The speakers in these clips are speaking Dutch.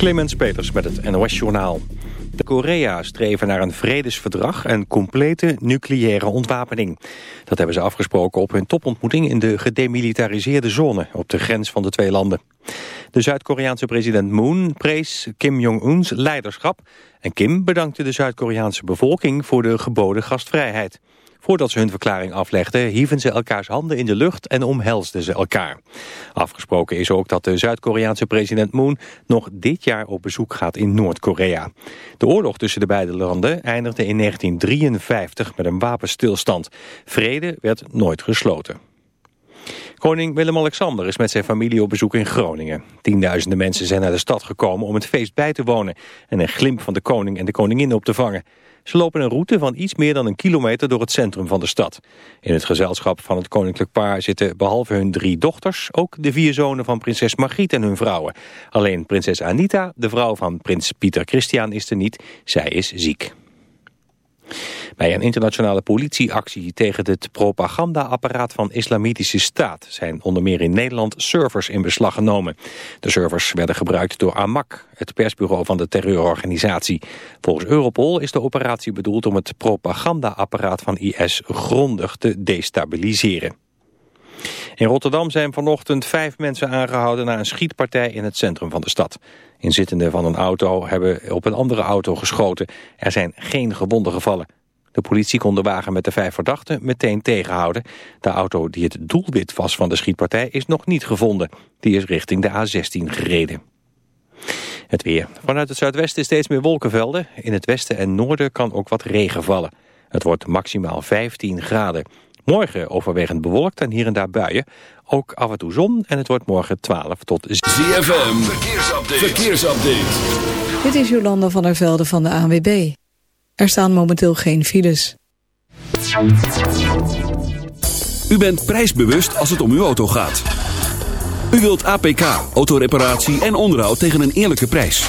Clemens Peters met het NOS Journaal. De Korea streven naar een vredesverdrag en complete nucleaire ontwapening. Dat hebben ze afgesproken op hun topontmoeting in de gedemilitariseerde zone op de grens van de twee landen. De Zuid-Koreaanse president Moon prees Kim Jong-uns leiderschap en Kim bedankte de Zuid-Koreaanse bevolking voor de geboden gastvrijheid. Voordat ze hun verklaring aflegden, hieven ze elkaars handen in de lucht en omhelsden ze elkaar. Afgesproken is ook dat de Zuid-Koreaanse president Moon nog dit jaar op bezoek gaat in Noord-Korea. De oorlog tussen de beide landen eindigde in 1953 met een wapenstilstand. Vrede werd nooit gesloten. Koning Willem-Alexander is met zijn familie op bezoek in Groningen. Tienduizenden mensen zijn naar de stad gekomen om het feest bij te wonen... en een glimp van de koning en de koningin op te vangen. Ze lopen een route van iets meer dan een kilometer door het centrum van de stad. In het gezelschap van het koninklijk paar zitten behalve hun drie dochters... ook de vier zonen van prinses Margriet en hun vrouwen. Alleen prinses Anita, de vrouw van prins Pieter Christian, is er niet. Zij is ziek. Bij een internationale politieactie tegen het propagandaapparaat van Islamitische Staat zijn onder meer in Nederland servers in beslag genomen. De servers werden gebruikt door Amak, het persbureau van de terreurorganisatie. Volgens Europol is de operatie bedoeld om het propagandaapparaat van IS grondig te destabiliseren. In Rotterdam zijn vanochtend vijf mensen aangehouden na een schietpartij in het centrum van de stad. Inzittenden van een auto hebben op een andere auto geschoten. Er zijn geen gewonden gevallen. De politie kon de wagen met de vijf verdachten meteen tegenhouden. De auto die het doelwit was van de schietpartij is nog niet gevonden. Die is richting de A16 gereden. Het weer. Vanuit het zuidwesten steeds meer wolkenvelden. In het westen en noorden kan ook wat regen vallen. Het wordt maximaal 15 graden. Morgen overwegend bewolkt en hier en daar buien. Ook af en toe zon en het wordt morgen 12 tot... ZFM, verkeersupdate. verkeersupdate. Dit is Jolanda van der Velde van de ANWB. Er staan momenteel geen files. U bent prijsbewust als het om uw auto gaat. U wilt APK, autoreparatie en onderhoud tegen een eerlijke prijs.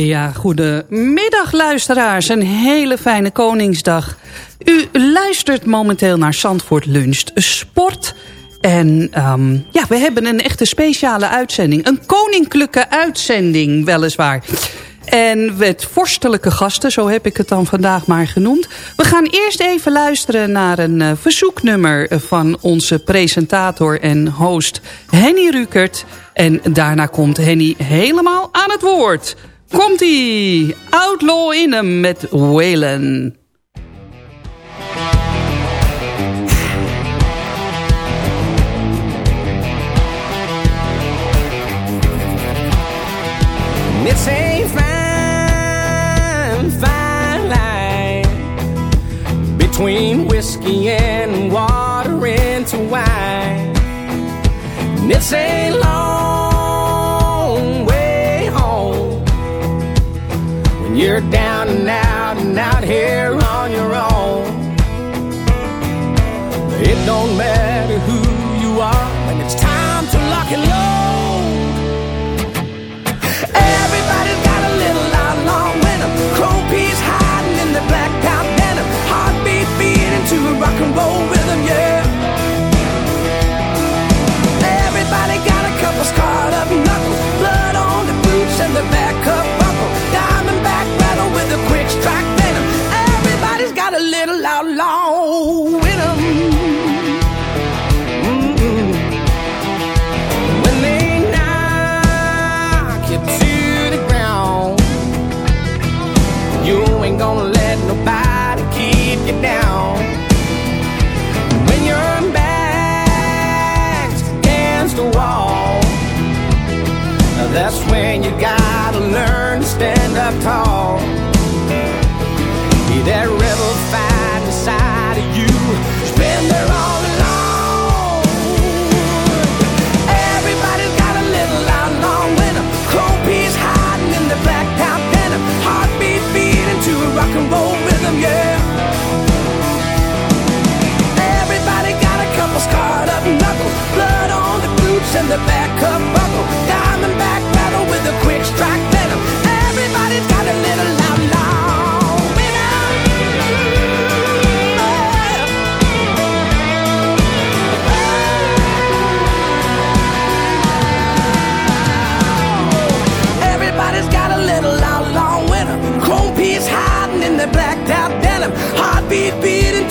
Ja, goedemiddag luisteraars. Een hele fijne Koningsdag. U luistert momenteel naar Zandvoort Luncht Sport. En ehm, ja, we hebben een echte speciale uitzending. Een koninklijke uitzending, weliswaar. En met vorstelijke gasten, zo heb ik het dan vandaag maar genoemd. We gaan eerst even luisteren naar een eh, verzoeknummer van onze presentator en host Henny Rukert. En daarna komt Henny helemaal aan het woord. Komt-ie! Outlaw in hem met Whalen. It's a fine, fine line between whiskey and water into wine. And it's a long you're down and out and out here on your own. It don't matter who you are when it's time to lock and load. Everybody's got a little peas hiding in the. Heartbeat a rock and roll rhythm, yeah.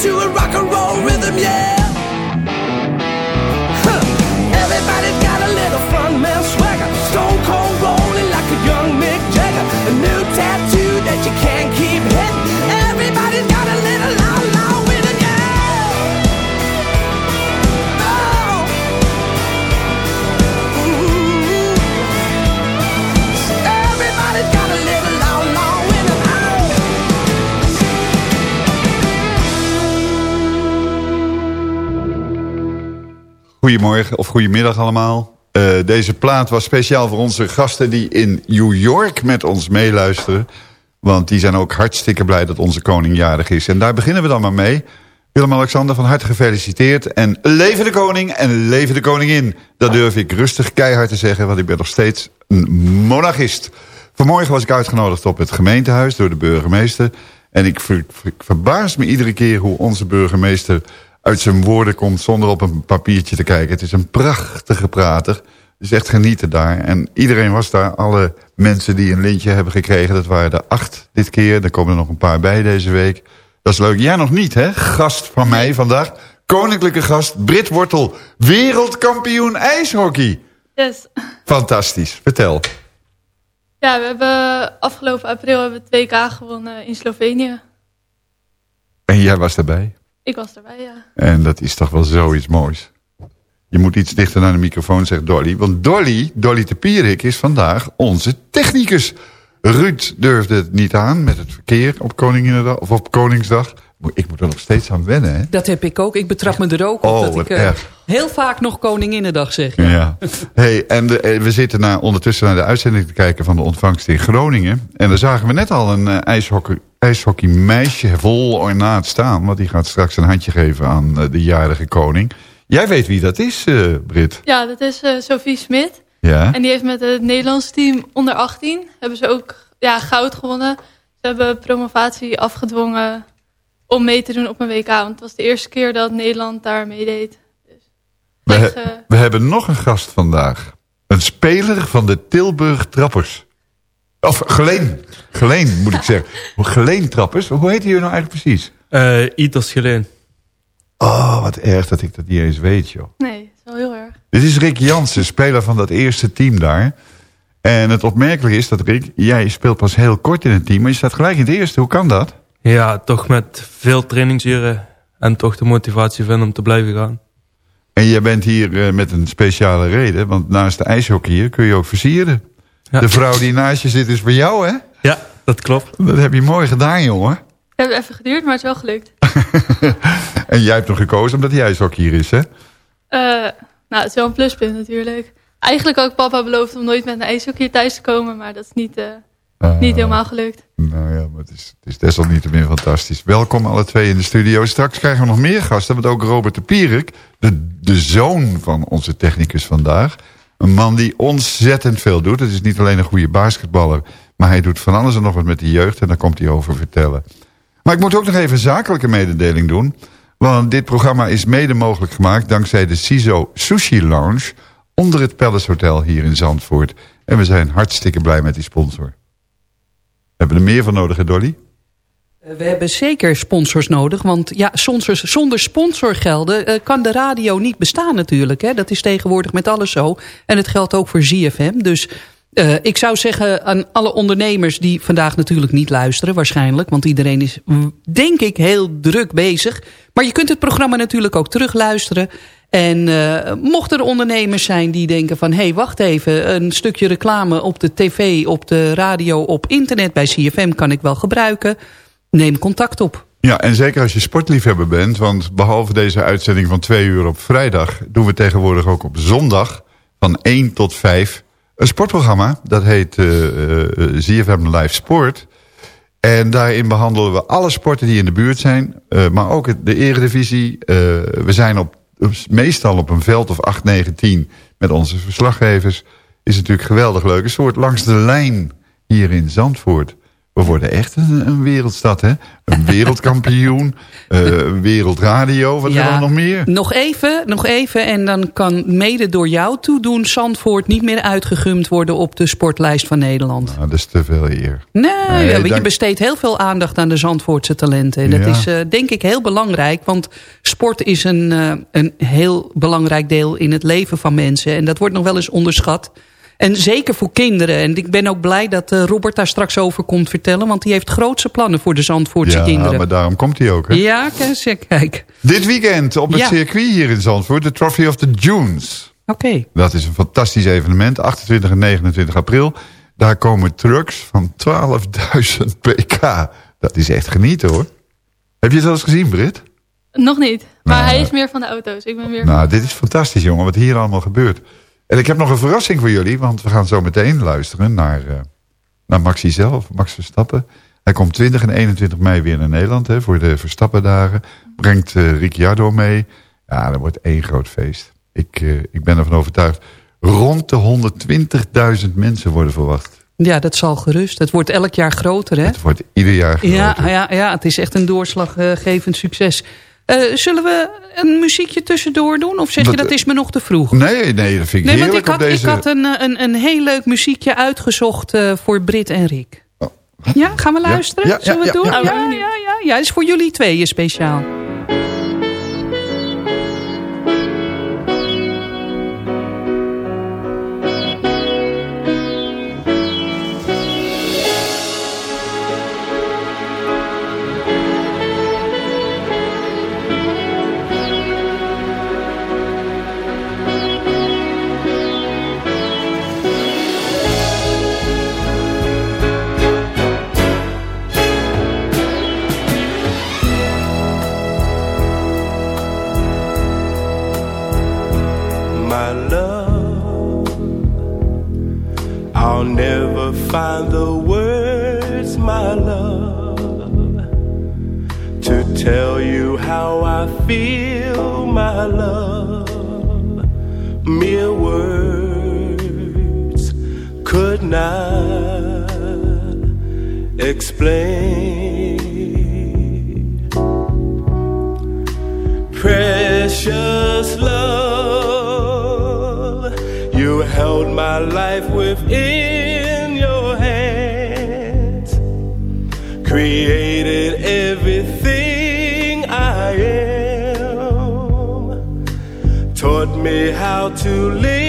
To a rock and roll rhythm, yeah. Goedemorgen of goedemiddag allemaal. Eh, deze plaat was speciaal voor onze gasten die in New York met ons meeluisteren. Want die zijn ook hartstikke blij dat onze koning jarig is. En daar beginnen we dan maar mee. Willem-Alexander van harte gefeliciteerd. En leven de koning en leven de koningin. Dat durf ik rustig keihard te zeggen, want ik ben nog steeds een monarchist. Vanmorgen was ik uitgenodigd op het gemeentehuis door de burgemeester. En ik, ver- ver- ik verbaas me iedere keer hoe onze burgemeester uit zijn woorden komt zonder op een papiertje te kijken. Het is een prachtige prater. Het is echt genieten daar. En iedereen was daar. Alle mensen die een lintje hebben gekregen. Dat waren er acht dit keer. Er komen er nog een paar bij deze week. Dat is leuk. Jij nog niet, hè? Gast van mij vandaag. Koninklijke gast. Brit Wortel. Wereldkampioen ijshockey. Yes. Fantastisch. Vertel. Ja, we hebben afgelopen april hebben we 2K gewonnen in Slovenië. En jij was erbij. Ik was erbij, ja. En dat is toch wel zoiets moois. Je moet iets dichter naar de microfoon, zegt Dolly. Want Dolly, Dolly de Pierik, is vandaag onze technicus. Ruud durfde het niet aan met het verkeer op of op Koningsdag. Ik moet er nog steeds aan wennen, hè? Dat heb ik ook. Ik betrap me er ook op Oh, dat ik eh, heel vaak nog Koninginnedag zeg. Ja. Hey, en de, eh, we zitten naar, ondertussen naar de uitzending te kijken van de ontvangst in Groningen. En daar zagen we net al een eh, ijshockey, ijshockeymeisje vol ornaat staan. Want die gaat straks een handje geven aan eh, de jarige koning. Jij weet wie dat is, eh Brit. Ja, dat is eh, Sophie Smit. Ja? En die heeft met het Nederlands team onder 18... hebben ze ook ja, goud gewonnen. Ze hebben promovatie afgedwongen om mee te doen op een WK. Want het was de eerste keer dat Nederland daar meedeed. We, he- eh, we hebben nog een gast vandaag. Een speler van de Tilburg Trappers. Of Geleen. Geleen, moet ik zeggen. Geleen Trappers. Hoe heet hij nou eigenlijk precies? Eh Ieters Geleen. Oh, wat erg dat ik dat niet eens weet, joh. nee, dat is wel heel erg. Dit is Rick Jansen, speler van dat eerste team daar. En het opmerkelijke is dat, Rick, jij speelt pas heel kort in het team... maar je staat gelijk in het eerste. Hoe kan dat? Ja, toch met veel trainingsuren en toch de motivatie vinden om te blijven gaan. En jij bent hier eh, met een speciale reden... want naast de ijshockeyer kun je ook versieren. De vrouw die naast je zit is voor jou, hè? Ja, dat klopt. Dat heb je mooi gedaan, jongen. Het heeft even geduurd, maar het is wel gelukt. En jij hebt hem gekozen omdat hij ijshockeyer is, hè? Eh, Nou, het is wel een pluspunt natuurlijk. Eigenlijk had ik papa beloofd om nooit met een ijshockey thuis te komen, maar dat is niet, eh, Ah. niet helemaal gelukt. Nou ja, maar het is, het is desalniettemin fantastisch. Welkom alle twee in de studio. Straks krijgen we nog meer gasten, want ook Robert de Pierik, de, de zoon van onze technicus vandaag. Een man die ontzettend veel doet. Het is niet alleen een goede basketballer, maar hij doet van alles en nog wat met de jeugd. En daar komt hij over vertellen. Maar ik moet ook nog even een zakelijke mededeling doen. Want dit programma is mede mogelijk gemaakt dankzij de CISO Sushi Lounge onder het Palace Hotel hier in Zandvoort. En we zijn hartstikke blij met die sponsor. Hebben we er meer van nodig, hè Dolly? Eh, We hebben zeker sponsors nodig, want ja, zonder, sponsorgelden eh, kan de radio niet bestaan natuurlijk. Hè? Dat is tegenwoordig met alles zo. En het geldt ook voor ZFM. Dus eh, ik zou zeggen aan alle ondernemers die vandaag natuurlijk niet luisteren waarschijnlijk. Want iedereen is denk ik heel druk bezig. Maar je kunt het programma natuurlijk ook terugluisteren. En eh, mochten er ondernemers zijn die denken van... hé, hey, wacht even, een stukje reclame op de tv, op de radio, op internet... bij CFM kan ik wel gebruiken. Neem contact op. Ja, en zeker als je sportliefhebber bent. Want behalve deze uitzending van twee uur op vrijdag... doen we tegenwoordig ook op zondag van 1 tot 5 een sportprogramma. Dat heet ZFM Live Sport. En daarin behandelen we alle sporten die in de buurt zijn. maar ook de eredivisie. Eh, we zijn op- meestal op een veld of 8, 9, 10 met onze verslaggevers. Is natuurlijk geweldig leuk. Een soort langs de lijn hier in Zandvoort. We worden echt een, een wereldstad, hè? Een wereldkampioen, een wereldradio. Wat hebben we nog meer? Nog even, nog even. En dan kan mede door jou toedoen... Zandvoort niet meer uitgegumd worden op de sportlijst van Nederland. Nou, dat is te veel eer. Nee, Nee, ja, je besteedt heel veel aandacht aan de Zandvoortse talenten. En dat Ja. is eh, denk ik heel belangrijk. Want sport is een, eh, een heel belangrijk deel in het leven van mensen. En dat wordt nog wel eens onderschat. En zeker voor kinderen. En ik ben ook blij dat eh, Robert daar straks over komt vertellen. Want die heeft grootse plannen voor de Zandvoortse Ja, kinderen. maar daarom komt hij ook, hè? Ja, kijk, kijk. Dit weekend op het Ja. circuit hier in Zandvoort, de Trophy of the Dunes. Oké. Dat is een fantastisch evenement, 28 en 29 april. Daar komen trucks van 12.000 pk. Dat is echt genieten, hoor. Heb je het al eens gezien, Britt? Nog niet, maar Nou, hij is meer van de auto's. Ik ben meer Nou, dit is fantastisch, jongen, wat hier allemaal gebeurt. En ik heb nog een verrassing voor jullie, want we gaan zo meteen luisteren naar, eh, naar Maxi zelf, Max Verstappen. Hij komt 20 en 21 mei weer naar Nederland hè, voor de Verstappendagen. Brengt eh Ricciardo mee. Ja, dat wordt één groot feest. Ik, eh, ik ben ervan overtuigd. Rond de 120.000 mensen worden verwacht. Ja, dat zal gerust. Het wordt elk jaar groter, hè? Het wordt ieder jaar groter. Ja, ja, ja, het is echt een doorslaggevend succes. Eh, zullen we een muziekje tussendoor doen? Of zeg je Dat- is me nog te vroeg? Nee, nee, dat vind ik Nee, want ik had, deze... ik had een, eh, een, een heel leuk muziekje uitgezocht eh, voor Brit en Rick. Ja, gaan we luisteren? ja, Zullen we het doen? ja. ja, ja, ja, is voor jullie tweeën speciaal. Find the words, my love, to tell you how I feel, my love. Mere words could not explain. Precious love, you held my life within created everything I am, taught me how to live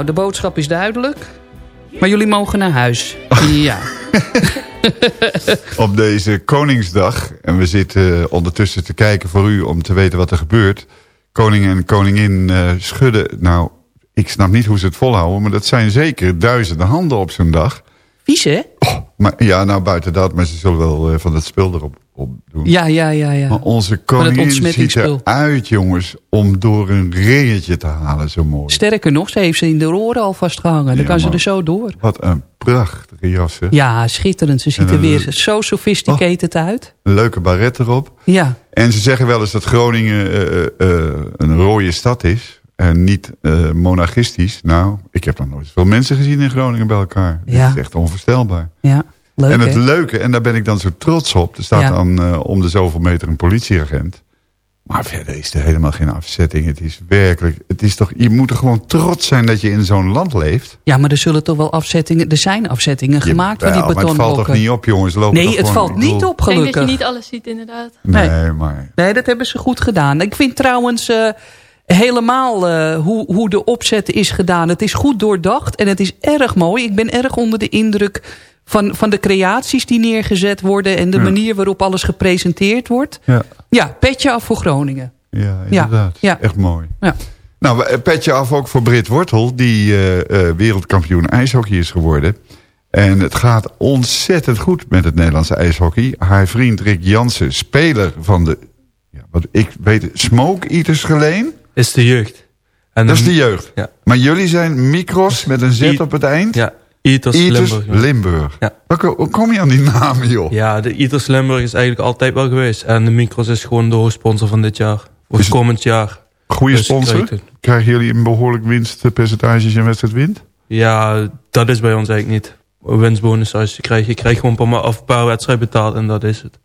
Nou, de boodschap is duidelijk. Maar jullie mogen naar huis. Ja. op deze Koningsdag. En we zitten ondertussen te kijken voor u om te weten wat er gebeurt. Koning en koningin eh, schudden. Nou, ik snap niet hoe ze het volhouden. Maar dat zijn zeker duizenden handen op zo'n dag. Vies, hè? Maar, ja, nou buiten dat. Maar ze zullen wel eh, van het spul erop Ja, ja, ja, ja. Maar onze koningin ziet eruit, jongens, om door een ringetje te halen. Zo mooi. Sterker nog, ze heeft ze in de oren al vastgehangen. Dan Ja, kan ze er zo door. Wat een prachtige jas. hè. Ja, schitterend. Ze ziet er weer zo sophisticated uit. Een leuke baret erop. Ja. En ze zeggen wel eens dat Groningen eh, eh, een rode stad is. En niet eh, monarchistisch. Nou, ik heb nog nooit zoveel mensen gezien in Groningen bij elkaar. Ja. Dat is echt onvoorstelbaar. Ja, leuk en het leuke, en daar ben ik dan zo trots op. Er staat Ja. dan eh, om de zoveel meter een politieagent. Maar verder is er helemaal geen afzetting. Het is werkelijk, het is toch, je moet er gewoon trots zijn dat je in zo'n land leeft. Ja, maar er zullen toch wel afzettingen... Er zijn afzettingen gemaakt van die Jawel, maar het valt toch betonblokken. niet op, jongens. Lopen Nee, het gewoon- valt niet bedoel- op, Ik denk dat je gelukkig. niet alles ziet inderdaad. Nee, Nee. maar... Nee, dat hebben ze goed gedaan. Ik vind trouwens eh, helemaal eh, hoe, hoe de opzet is gedaan. Het is goed doordacht en het is erg mooi. Ik ben erg onder de indruk van, van de creaties die neergezet worden... en de Ja. manier waarop alles gepresenteerd wordt. Ja, Ja, petje af voor Groningen. ja inderdaad. ja. Echt mooi. Ja. Nou, we- petje af ook voor Brit Wortel, die eh, eh, wereldkampioen ijshockey is geworden. En het gaat ontzettend goed met het Nederlandse ijshockey. Haar vriend Rick Jansen, speler van de, ja, wat ik weet, Smoke Eaters Geleen. Is de jeugd. En Dat is de jeugd. Ja. Maar jullie zijn Micros met een Z I- op het eind. Ja, Eaters Eaters Limburg. ja. Limburg. Ja. Hoe, kom je aan die naam, joh? Ja, de Eaters Limburg is eigenlijk altijd wel geweest. En de Micros is gewoon de hoofdsponsor van dit jaar. Het- komend jaar. Goeie Dus sponsor. Krijgen jullie een behoorlijk winstpercentage als je een wedstrijd wint? Ja, dat is bij ons eigenlijk niet. Een winstbonus als je krijgt. Je krijgt gewoon per, ma- of per wedstrijd betaald en dat is het.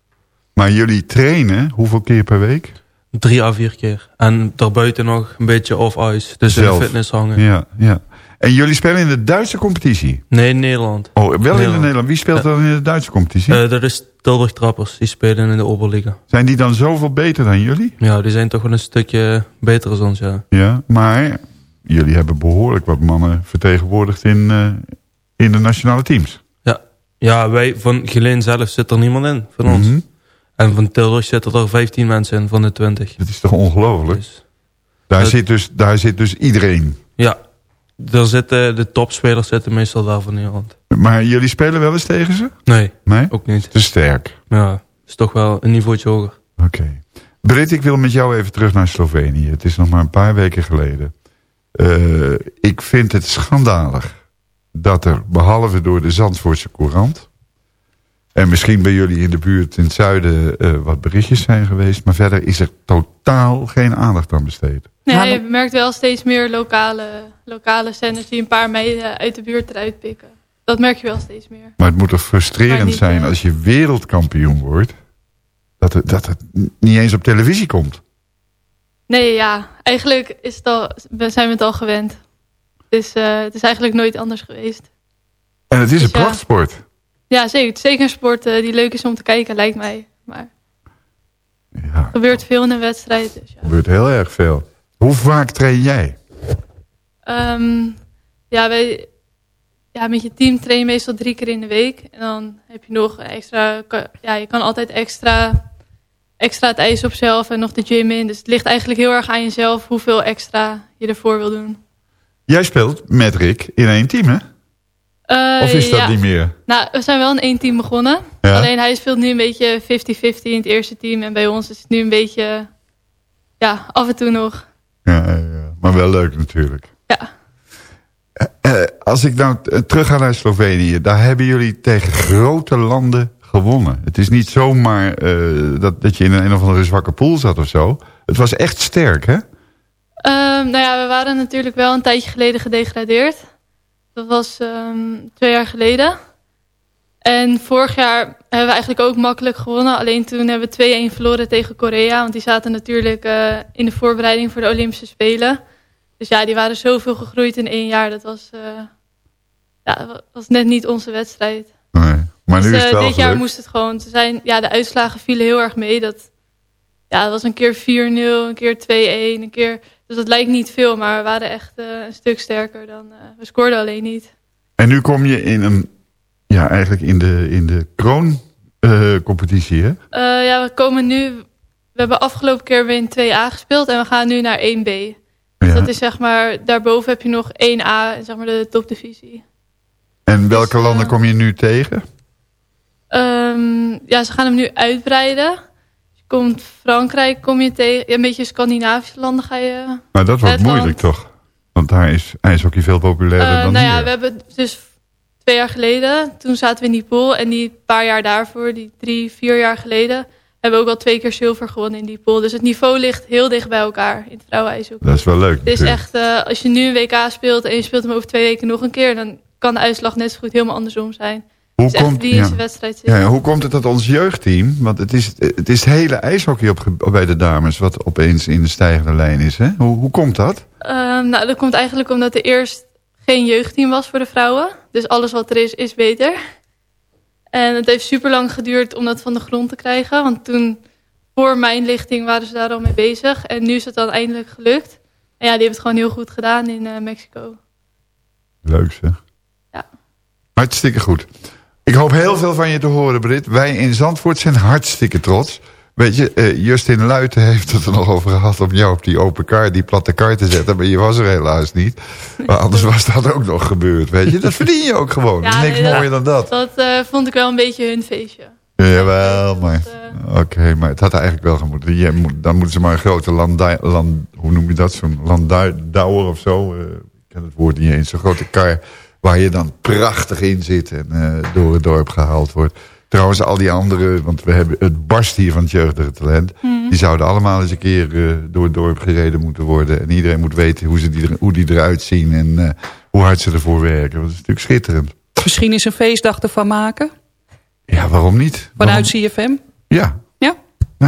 Maar jullie trainen hoeveel keer per week? Drie à vier keer. En daarbuiten nog een beetje off-ice. Dus in de fitness hangen. Ja, ja. En jullie spelen in de Duitse competitie? Nee, in Nederland. Oh, wel in de Nederland. Wie speelt Ja. dan in de Duitse competitie? Eh, dat is Tilburg Trappers. Die spelen in de Oberliga. Zijn die dan zoveel beter dan jullie? Ja, die zijn toch wel een stukje beter dan ons, ja. Ja, maar jullie hebben behoorlijk wat mannen vertegenwoordigd in, eh, in de nationale teams. Ja, ja wij van Geleen zelf zit er niemand in van ons. Mhm. En van Tilburg zitten er 15 mensen in van de 20. Dat is toch ongelooflijk? Dus, Daar, zit dus, daar zit dus iedereen. ja, daar zitten, de topspelers zitten meestal daar van Nederland. Maar jullie spelen wel eens tegen ze? Nee, Nee? ook niet. Te sterk. Ja, is toch wel een niveautje hoger. Oké. Britt, ik wil met jou even terug naar Slovenië. Het is nog maar een paar weken geleden. Eh, ik vind het schandalig dat er, behalve door de Zandvoortse Courant... en misschien bij jullie in de buurt in het zuiden eh, wat berichtjes zijn geweest... maar verder is er totaal geen aandacht aan besteed. Nee, je merkt wel steeds meer lokale, lokale zenders die een paar meiden uit de buurt eruit pikken. Dat merk je wel steeds meer. Maar het moet toch frustrerend niet, zijn eh, als je wereldkampioen wordt... dat het, dat het niet eens op televisie komt. Nee, ja, eigenlijk is het al, we zijn we het al gewend. Dus eh, het is eigenlijk nooit anders geweest. En het is een Dus prachtsport. Ja, zeker. Het is zeker een sport eh, die leuk is om te kijken, lijkt mij. Maar Ja, er gebeurt veel in een wedstrijd. Dus ja. er gebeurt heel erg veel. Hoe vaak train jij? Ehm, ja, wij, ja, met je team train je meestal drie keer in de week. En dan heb je nog extra... Ja, je kan altijd extra, extra het ijs op zelf en nog de gym in. Dus het ligt eigenlijk heel erg aan jezelf hoeveel extra je ervoor wil doen. Jij speelt met Rick in één team, hè? Eh, Of is dat ja. niet meer? Nou, we zijn wel in één team begonnen. Ja. Alleen hij speelt nu een beetje 50-50 in het eerste team. En bij ons is het nu een beetje... Ja, af en toe nog. Ja, ja, maar wel leuk natuurlijk. Ja. Eh, als ik nou terug ga naar Slovenië, daar hebben jullie tegen grote landen gewonnen. Het is niet zomaar eh, dat, dat je in een, een of andere zwakke pool zat of zo. Het was echt sterk, hè? Ehm, nou ja, we waren natuurlijk wel een tijdje geleden gedegradeerd. Dat was ehm, twee jaar geleden. En vorig jaar hebben we eigenlijk ook makkelijk gewonnen. Alleen toen hebben we 2-1 verloren tegen Korea. Want die zaten natuurlijk eh, in de voorbereiding voor de Olympische Spelen. Dus ja, die waren zoveel gegroeid in één jaar. Dat was, eh, ja, dat was net niet onze wedstrijd. Maar nu Dus, is het eh, wel dit jaar moest het gewoon. Ze zijn, ja, de uitslagen vielen heel erg mee. Dat, ja, het was een keer 4-0, een keer 2-1, een keer... Dus dat lijkt niet veel, maar we waren echt eh, een stuk sterker dan... eh, we scoorden alleen niet. En nu kom je in een, ja, eigenlijk in de, in de kroon-competitie, hè? Eh, ja, we komen nu... We hebben afgelopen keer weer in 2A gespeeld en we gaan nu naar 1B. Dus dat is zeg maar... Daarboven heb je nog 1A, zeg maar de topdivisie. En welke landen kom je nu tegen? Ehm, ja, ze gaan hem nu uitbreiden. Komt Frankrijk, kom je tegen... Een beetje Scandinavische landen ga je... Maar dat wordt moeilijk, toch? Want daar is ijshockey veel populairder Eh, dan nou hier. ja, we hebben dus twee jaar geleden, toen zaten we in die pool. En die paar jaar daarvoor, die drie, vier jaar geleden, hebben we ook al twee keer zilver gewonnen in die pool. Dus het niveau ligt heel dicht bij elkaar in het vrouwenijshockey. Dat is wel leuk. Het is natuurlijk. echt, eh, als je nu een WK speelt en je speelt hem over twee weken nog een keer, dan kan de uitslag net zo goed helemaal andersom zijn. Hoe komt- ja. zijn wedstrijd zit. Ja, ja, hoe komt het dat ons jeugdteam... want het is het, is het hele ijshockey op, bij de dames... wat opeens in de stijgende lijn is, hè? Hoe, hoe komt dat? Ehm, nou, dat komt eigenlijk omdat er eerst geen jeugdteam was voor de vrouwen. Dus alles wat er is, is beter. En het heeft super lang geduurd om dat van de grond te krijgen. Want toen, voor mijn lichting, waren ze daar al mee bezig. En nu is het dan eindelijk gelukt. En ja, die hebben het gewoon heel goed gedaan in eh, Mexico. Leuk zeg. Ja. Hartstikke goed. Ik hoop heel veel van je te horen, Brit. Wij in Zandvoort zijn hartstikke trots. Weet je, eh, Justin Luiten heeft het er nog over gehad... om jou op die open kar, die platte kar te zetten. Maar je was er helaas niet. Maar anders was dat ook nog gebeurd, weet je. Dat verdien je ook gewoon. Is niks nee, mooier dan dat. Dat eh, vond ik wel een beetje hun feestje. Jawel, maar... Oké, maar het had eigenlijk wel gemoeten. Je moet, dan moeten ze maar een grote landui, land, hoe noem je dat? Zo'n landdouwer of zo. eh, ik ken het woord niet eens. Zo'n grote kar waar je dan prachtig in zit en eh, door het dorp gehaald wordt. Trouwens, al die andere, want we hebben het barst hier van het jeugdige talent. Mhm. Die zouden allemaal eens een keer eh, door het dorp gereden moeten worden. En iedereen moet weten hoe, ze die, hoe die eruit zien en eh, hoe hard ze ervoor werken. Dat is natuurlijk schitterend. Misschien eens een feestdag ervan maken? Ja, waarom niet? Vanuit CFM? Ja.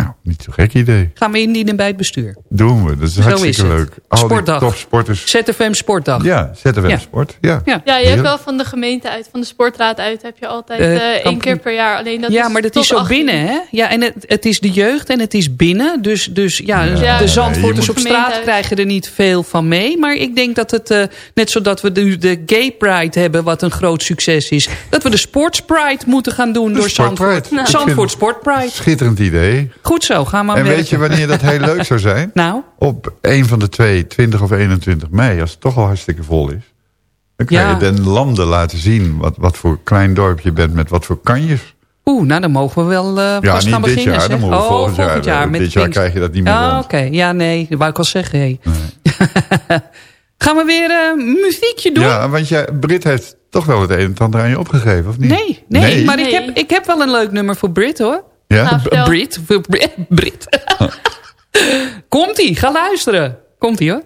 Nou, niet zo'n gek idee. Gaan we indienen bij het bestuur. Doen we, dat is Zo hartstikke is leuk. Al die Sportdag. topsporters. ZFM Sportdag. Ja, ZFM Ja. Sport. Ja, Ja. Ja, je hebt wel van de gemeente uit, van de sportraad uit, heb je altijd Eh, eh, één keer per jaar. Alleen dat ja, is maar dat is zo 18. binnen, hè? Ja, en het, het is de jeugd en het is binnen. Dus, dus ja, Ja, de Zandvoorters op straat krijgen er niet veel van mee. Maar ik denk dat het, eh, net zodat we de, de Gay Pride hebben, wat een groot succes is. Dat we de Sports Pride moeten gaan doen door Zandvoort. Zandvoort Sport Pride. Schitterend idee. Goed zo, ga maar en werken. weet je wanneer dat heel leuk zou zijn? Nou? Op een van de twee, 20 of 21 mei, als het toch al hartstikke vol is. Dan kan Ja. je de landen laten zien wat, wat voor klein dorp je bent met wat voor kanjes. Oeh, nou dan mogen we wel eh Ja, vast niet gaan dit beginnen. jaar, dan moeten we oh, volgend jaar, eh, met dit jaar krijg je dat niet meer Ah, oké. Ja, nee, dat wou ik al zeggen. Hey. gaan we weer eh muziekje doen? Ja, want jij, Brit heeft toch wel het een en het ander aan je opgegeven, of niet? Nee, nee, maar ik heb, ik heb wel een leuk nummer voor Brit hoor. Ja? Nou, Brit. Brit. Komt-ie, ga luisteren. Komt-ie hoor.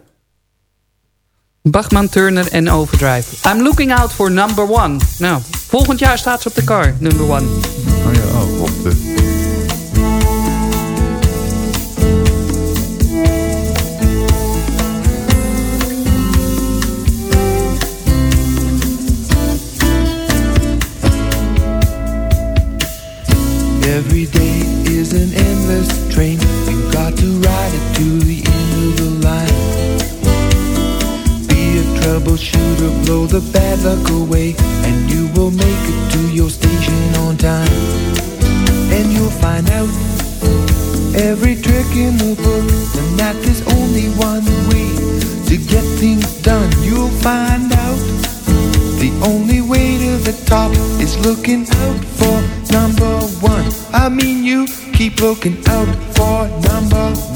Bachman, Turner en Overdrive. I'm looking out for number one. Nou, volgend jaar staat ze op de car, number one. Oh ja, oh, op de... Every day is an endless train. You got to ride it to the end of the line. Be a troubleshooter, blow the bad luck away, and you will make it to your station on time. And you'll find out every trick in the book, and that there's only one way to get things done. You'll find out the only way to the top is looking out for number one. I mean, you keep looking out for number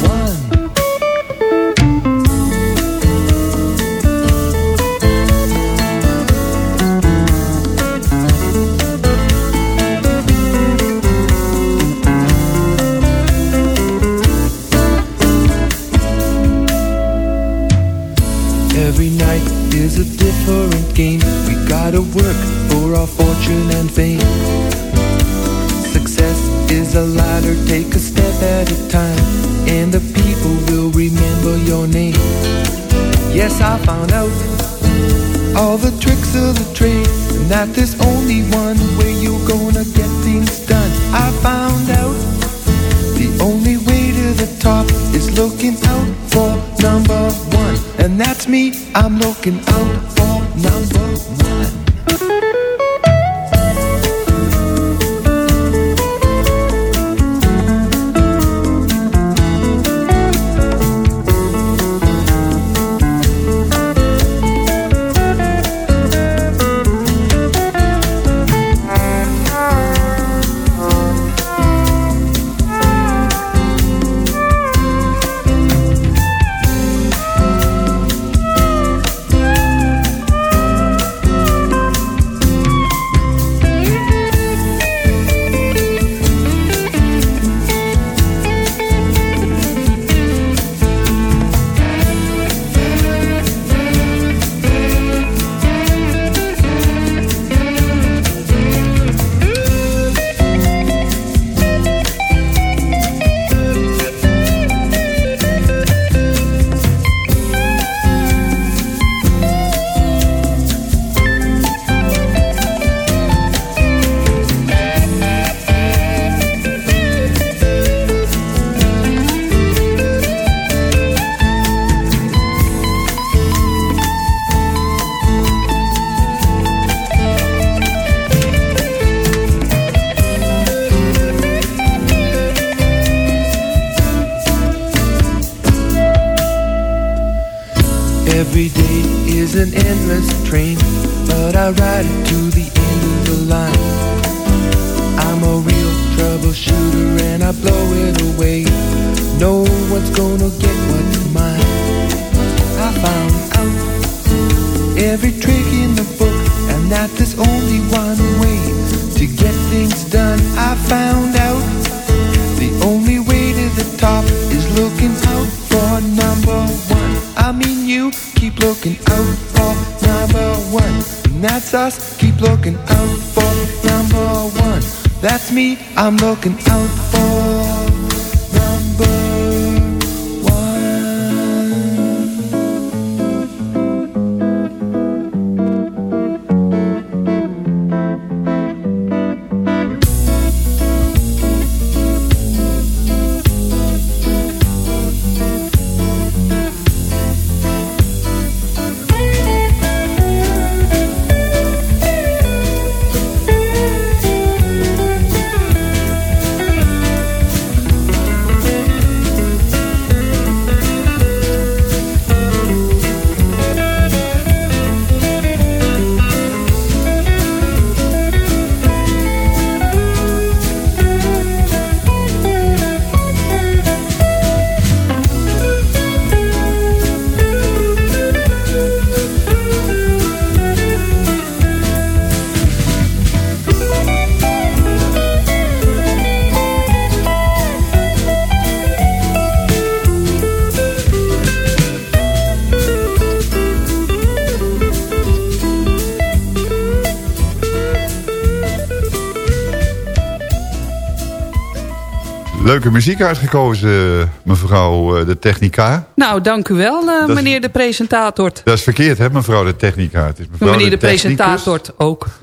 Leuke muziek uitgekozen, mevrouw eh, de technica. Nou, dank u wel, eh, meneer de presentator. Dat is verkeerd, hè, mevrouw de technica. Het is mevrouw Meneer de, presentator ook.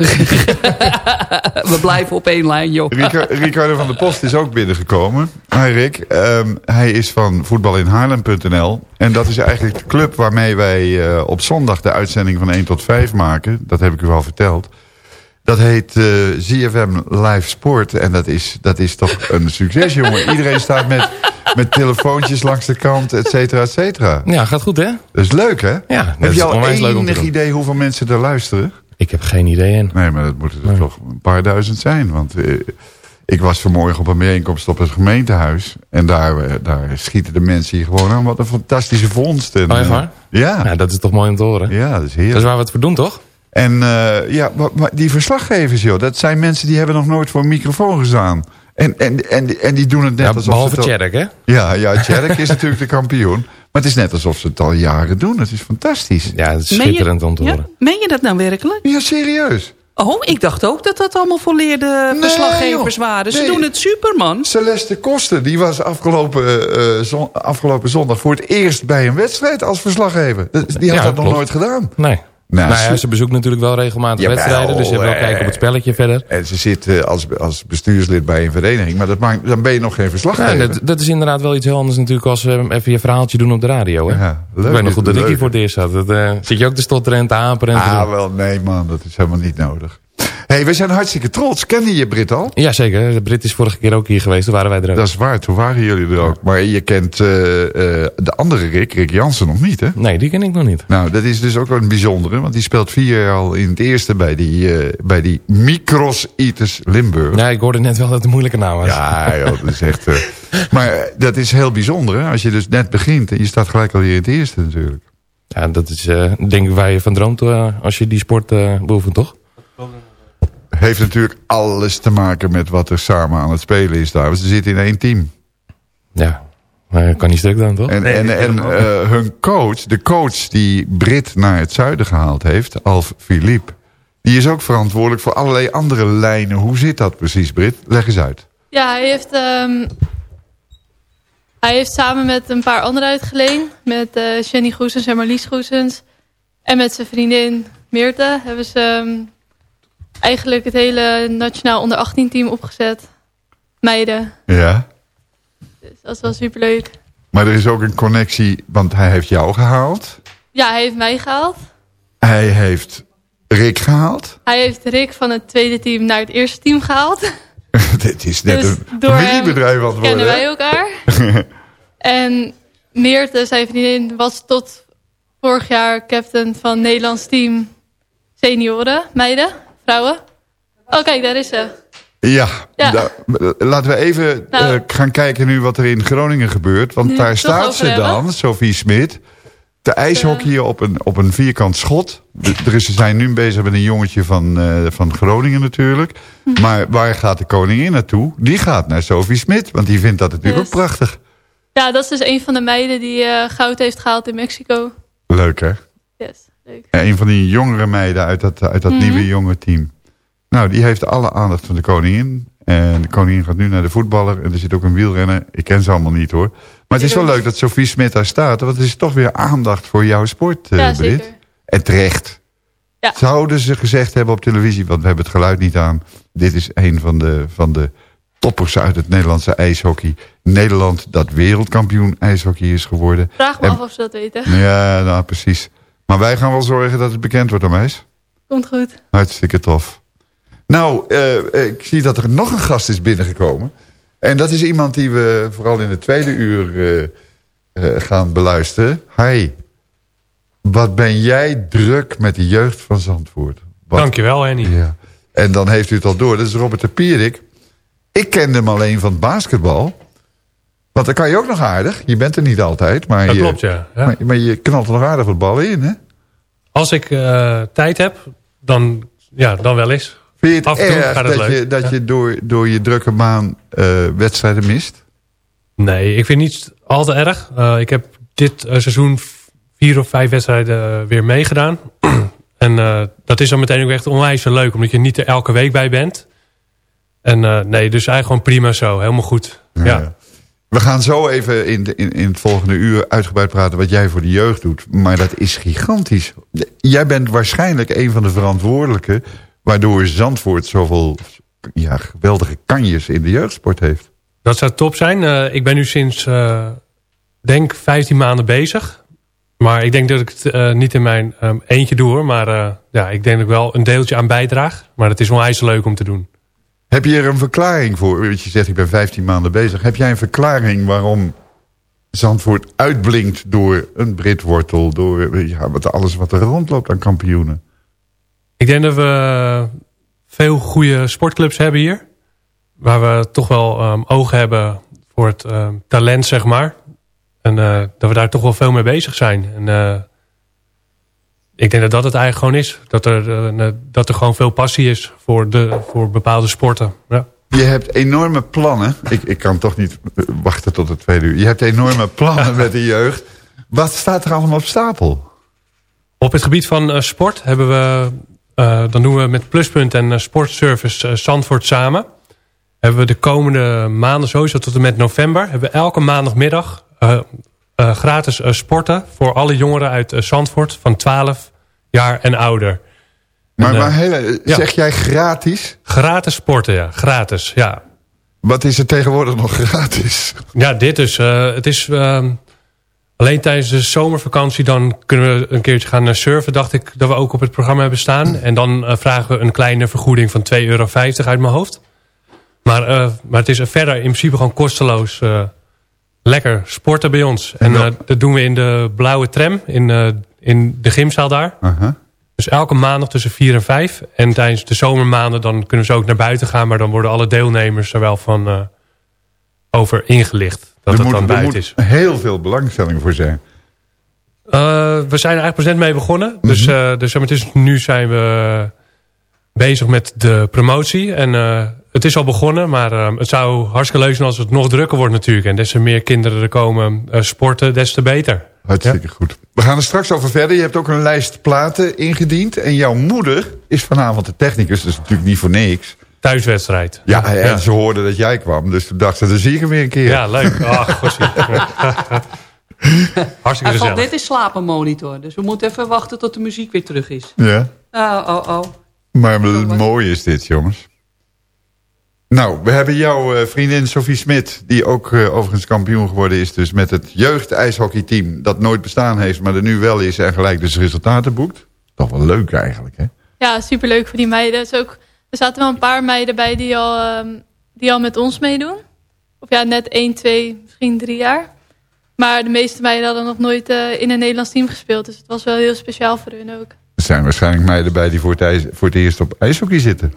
We blijven op één lijn, joh. Rica- Ricardo van der Post is ook binnengekomen. Hi Rick, Ehm, hij is van voetbalinhaarlem.nl. En dat is eigenlijk de club waarmee wij eh, op zondag de uitzending van 1 tot 5 maken. Dat heb ik u al verteld. Dat heet eh ZFM Live Sport. En dat is, dat is toch een succes, jongen. Iedereen staat met, met telefoontjes langs de kant, et cetera, et cetera. Ja, gaat goed hè? Dat is leuk, hè? Ja, Heb je al enig idee hoeveel mensen er luisteren? Ik heb geen idee in. Nee, maar dat moeten er toch een paar duizend zijn. Want eh, ik was vanmorgen op een bijeenkomst op het gemeentehuis. En daar, eh, daar schieten de mensen hier gewoon aan. Wat een fantastische vondst. En, Oh, echt waar? ja. Ja, dat is toch mooi om te horen. Ja, dat is heerlijk. Dat is waar we het voor doen, toch? En eh, ja, maar, maar die verslaggevers, joh. Dat zijn mensen die hebben nog nooit voor een microfoon gestaan. En, en, en, en die doen het net Ja, alsof behalve ze Tjerk, hè? Ja, ja Tjerk is natuurlijk de kampioen. Maar het is net alsof ze het al jaren doen. Het is fantastisch. Ja, het is je- schitterend om te Ja, horen. meen je dat nou werkelijk? Ja, serieus. Oh, ik dacht ook dat dat allemaal volleerde Nee, verslaggevers joh. waren. Ze Nee. doen het super, man. Celeste Koster, die was afgelopen, eh, zon- afgelopen zondag voor het eerst bij een wedstrijd als verslaggever. Die had Ja, dat nog nooit gedaan. Nee. Nou, Nou, ja, ze- bezoekt natuurlijk wel regelmatig Jawel, wedstrijden. Dus ze hebben wel kijken op het spelletje verder. En ze zit als, als bestuurslid bij een vereniging. Maar dat maakt, dan ben je nog geen Ja, verslaggever. dat, dat is inderdaad wel iets heel anders natuurlijk als eh, even je verhaaltje doen op de radio. Hè? Ja, ik leuk weet nog goed dat ik hier voor het eerst zat. Dat, eh, zit je ook te stotteren en te haperen. En te ah, wel, nee man, dat is helemaal niet nodig. Hey, we zijn hartstikke trots. Kende je Brit al? Ja, zeker. De Brit is vorige keer ook hier geweest. Toen waren wij er ook. Dat is waar, toen waren jullie er ook. Maar je kent eh, eh, de andere Rick, Rick Jansen, nog niet, hè? Nee, die ken ik nog niet. Nou, dat is dus ook een bijzondere. Want die speelt vier jaar al in het eerste bij die, eh, bij die Micros Eaters Limburg. Ja, ik hoorde net wel dat het een moeilijke naam was. Ja, joh, dat is echt... eh, maar dat is heel bijzonder, hè? Als je dus net begint en je staat gelijk alweer in het eerste natuurlijk. Ja, dat is eh, denk ik waar je van droomt als je die sport eh beoefent, toch? Heeft natuurlijk alles te maken met wat er samen aan het spelen is daar. Want ze zitten in één team. Ja, maar kan niet stuk dan, toch? En, en, en eh, hun coach, de coach die Brit naar het zuiden gehaald heeft, Alf Philippe... die is ook verantwoordelijk voor allerlei andere lijnen. Hoe zit dat precies, Brit? Leg eens uit. Ja, hij heeft, ehm, hij heeft samen met een paar anderen uitgeleend. Met eh, Jenny Goesens en Marlies Goesens. En met zijn vriendin Meerte hebben ze ehm, eigenlijk het hele nationaal onder 18 team opgezet. Meiden. Ja. Dus dat is wel superleuk. Maar er is ook een connectie, want hij heeft jou gehaald. Ja, hij heeft mij gehaald. Hij heeft Rick gehaald. Hij heeft Rick van het tweede team naar het eerste team gehaald. Dit is net Dus een familiebedrijf het worden. kennen wij elkaar. En Meerte, zijn vriendin, was tot vorig jaar captain van het Nederlands team senioren, meiden, vrouwen. Oh kijk, daar is ze. Ja, Ja. nou, laten we even Nou. eh, gaan kijken nu wat er in Groningen gebeurt. Want daar staat ze hebben. dan, Sophie Smit. Te ijshockeyen op een, op een vierkant schot. Er is, ze zijn nu bezig met een jongetje van, eh, van Groningen natuurlijk. Hm. Maar waar gaat de koningin naartoe? Die gaat naar Sophie Smit. Want die vindt dat natuurlijk Yes. ook prachtig. Ja, dat is dus een van de meiden die eh, goud heeft gehaald in Mexico. Leuk hè? Yes, leuk. Een van die jongere meiden uit dat, uit dat Mhm. nieuwe jonge team. Nou, die heeft alle aandacht van de koningin. En de koningin gaat nu naar de voetballer. En er zit ook een wielrenner. Ik ken ze allemaal niet hoor. Maar het is wel leuk dat Sophie Smit daar staat. Want het is toch weer aandacht voor jouw sport, eh Ja, Brit. zeker. En terecht. Ja. Zouden ze gezegd hebben op televisie, want we hebben het geluid niet aan. Dit is een van de, van de toppers uit het Nederlandse ijshockey. Nederland dat wereldkampioen ijshockey is geworden. Vraag me En- af of ze dat weten. Ja, nou precies. Maar wij gaan wel zorgen dat het bekend wordt, Ameis. Komt goed. Hartstikke tof. Nou, eh, ik zie dat er nog een gast is binnengekomen. En dat is iemand die we vooral in het tweede uur eh, eh, gaan beluisteren. Hi. Wat ben jij druk met de jeugd van Zandvoort. Wat- Dankjewel, Henny. Ja. En dan heeft u het al door. Dat is Robert de Pierik. Ik kende hem alleen van het basketbal. Want dan kan je ook nog aardig. Je bent er niet altijd. Maar Dat je, klopt, ja. Ja. Maar, maar je knalt er nog aardig wat ballen in, hè? Als ik eh, tijd heb, dan, ja, dan wel eens. Vind je het Af en toe erg gaat het dat, leuk. je, dat Ja. je door, door je drukke baan eh, wedstrijden mist? Nee, ik vind niet al te erg. Eh, ik heb dit seizoen vier of vijf wedstrijden weer meegedaan. en dat is dan meteen ook echt onwijs leuk. Omdat je niet er elke week bij bent. En nee, dus eigenlijk gewoon prima zo. Helemaal goed. Ja. We gaan zo even in, in, in het volgende uur uitgebreid praten wat jij voor de jeugd doet. Maar dat is gigantisch. Jij bent waarschijnlijk een van de verantwoordelijken... waardoor Zandvoort zoveel ja, geweldige kanjes in de jeugdsport heeft. Dat zou top zijn. Eh, ik ben nu sinds, eh, denk 15 maanden bezig. Maar ik denk dat ik het eh, niet in mijn ehm, eentje doe hoor. Maar ja, ik denk dat ik wel een deeltje aan bijdraag. Maar het is onwijs leuk om te doen. Heb je er een verklaring voor? Je zegt ik ben 15 maanden bezig. Heb jij een verklaring waarom Zandvoort uitblinkt door een Britwortel... door ja, alles wat er rondloopt aan kampioenen? Ik denk dat we veel goede sportclubs hebben hier. Waar we toch wel ehm, oog hebben voor het ehm, talent, zeg maar. En eh, dat we daar toch wel veel mee bezig zijn. En eh, ik denk dat dat het eigenlijk gewoon is. Dat er, eh, dat er gewoon veel passie is voor, de, voor bepaalde sporten. Ja. Je hebt enorme plannen. Ik, ik kan toch niet wachten tot het tweede uur. Je hebt enorme plannen met de jeugd. Wat staat er allemaal op stapel? Op het gebied van eh, sport hebben we, eh, dan doen we met Pluspunt en Sportservice Zandvoort samen. Hebben we de komende maanden, sowieso tot en met november, hebben we elke maandagmiddag gratis sporten voor alle jongeren uit Zandvoort van 12 jaar en ouder. Maar, En, eh, maar hele, ja. zeg jij gratis? Gratis sporten, ja. Gratis, ja. Wat is er tegenwoordig nog gratis? Ja, dit is... eh, het is ehm, alleen tijdens de zomervakantie dan kunnen we een keertje gaan eh, surfen. Dacht ik dat we ook op het programma hebben staan. En dan vragen we een kleine vergoeding van 2,50 euro uit mijn hoofd. Maar, maar het is verder in principe gewoon kosteloos lekker sporten bij ons. En dat doen we in de blauwe tram in, in de gymzaal daar. Dus elke maandag tussen 4 en 5. En tijdens de zomermaanden dan kunnen ze ook naar buiten gaan. Maar dan worden alle deelnemers er wel van eh, over ingelicht. Dat er het moet, dan er buiten moet is. heel veel belangstelling voor zijn. Eh, we zijn er eigenlijk present mee begonnen. Dus, eh, dus het is, nu zijn we bezig met de promotie. En het is al begonnen. Maar het zou hartstikke leuk zijn als het nog drukker wordt natuurlijk. En des te meer kinderen er komen sporten, des te beter. Hartstikke goed. We gaan er straks over verder. Je hebt ook een lijst platen ingediend. En jouw moeder is vanavond de technicus. Dus natuurlijk niet voor niks. Thuiswedstrijd. Ja, en ze hoorde dat jij kwam. Dus toen dacht ze, dan zie ik hem weer een keer. Ja, leuk. Ach, gossie. Hartstikke gezellig. net in slaap een monitor. Dus we moeten even wachten tot de muziek weer terug is. Ja. Oh, oh, oh. Maar mooi is dit, jongens. Nou, we hebben jouw eh, vriendin Sophie Smit... die ook eh, overigens kampioen geworden is... dus met het jeugd-ijshockeyteam... dat nooit bestaan heeft, maar er nu wel is... en gelijk dus resultaten boekt. Toch wel leuk eigenlijk, hè? Ja, superleuk voor die meiden. Is ook, er zaten wel een paar meiden bij die al, ehm, die al met ons meedoen. Of ja, net 1, 2, misschien 3 jaar. Maar de meeste meiden hadden nog nooit eh, in een Nederlands team gespeeld. Dus het was wel heel speciaal voor hun ook. Er zijn waarschijnlijk meiden bij die voor het, ijs- voor het eerst op ijshockey zitten.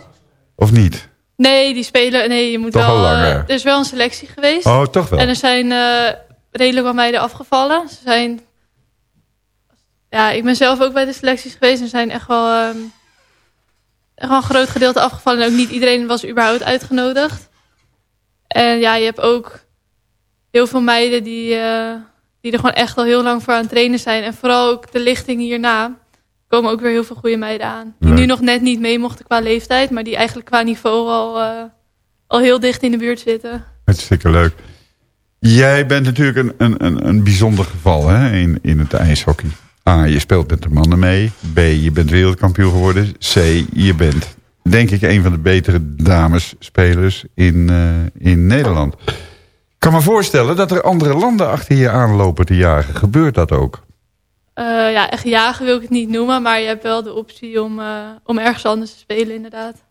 Of niet? Nee, die spelen... Nee, je moet Toch wel... eh, er is wel een selectie geweest. Oh, toch wel. En er zijn eh, redelijk wat meiden afgevallen. Ze zijn... Ja, ik ben zelf ook bij de selecties geweest. En er zijn echt wel... ehm, echt wel een groot gedeelte afgevallen. En ook niet iedereen was überhaupt uitgenodigd. En ja, je hebt ook heel veel meiden die, eh, die er gewoon echt al heel lang voor aan het trainen zijn. En vooral ook de lichting hierna. Komen ook weer heel veel goede meiden aan. Die Ja. nu nog net niet mee mochten qua leeftijd. Maar die eigenlijk qua niveau al, eh, al heel dicht in de buurt zitten. Hartstikke leuk. Jij bent natuurlijk een, een, een, een bijzonder geval hè, in, in het ijshockey. A, je speelt met de mannen mee. B, je bent wereldkampioen geworden. C, je bent denk ik een van de betere damesspelers in, eh, in Nederland. Ik kan me voorstellen dat er andere landen achter je aanlopen te jagen. Gebeurt dat ook? Eh, ja, echt jagen wil ik het niet noemen. Maar je hebt wel de optie om, eh, om ergens anders te spelen inderdaad.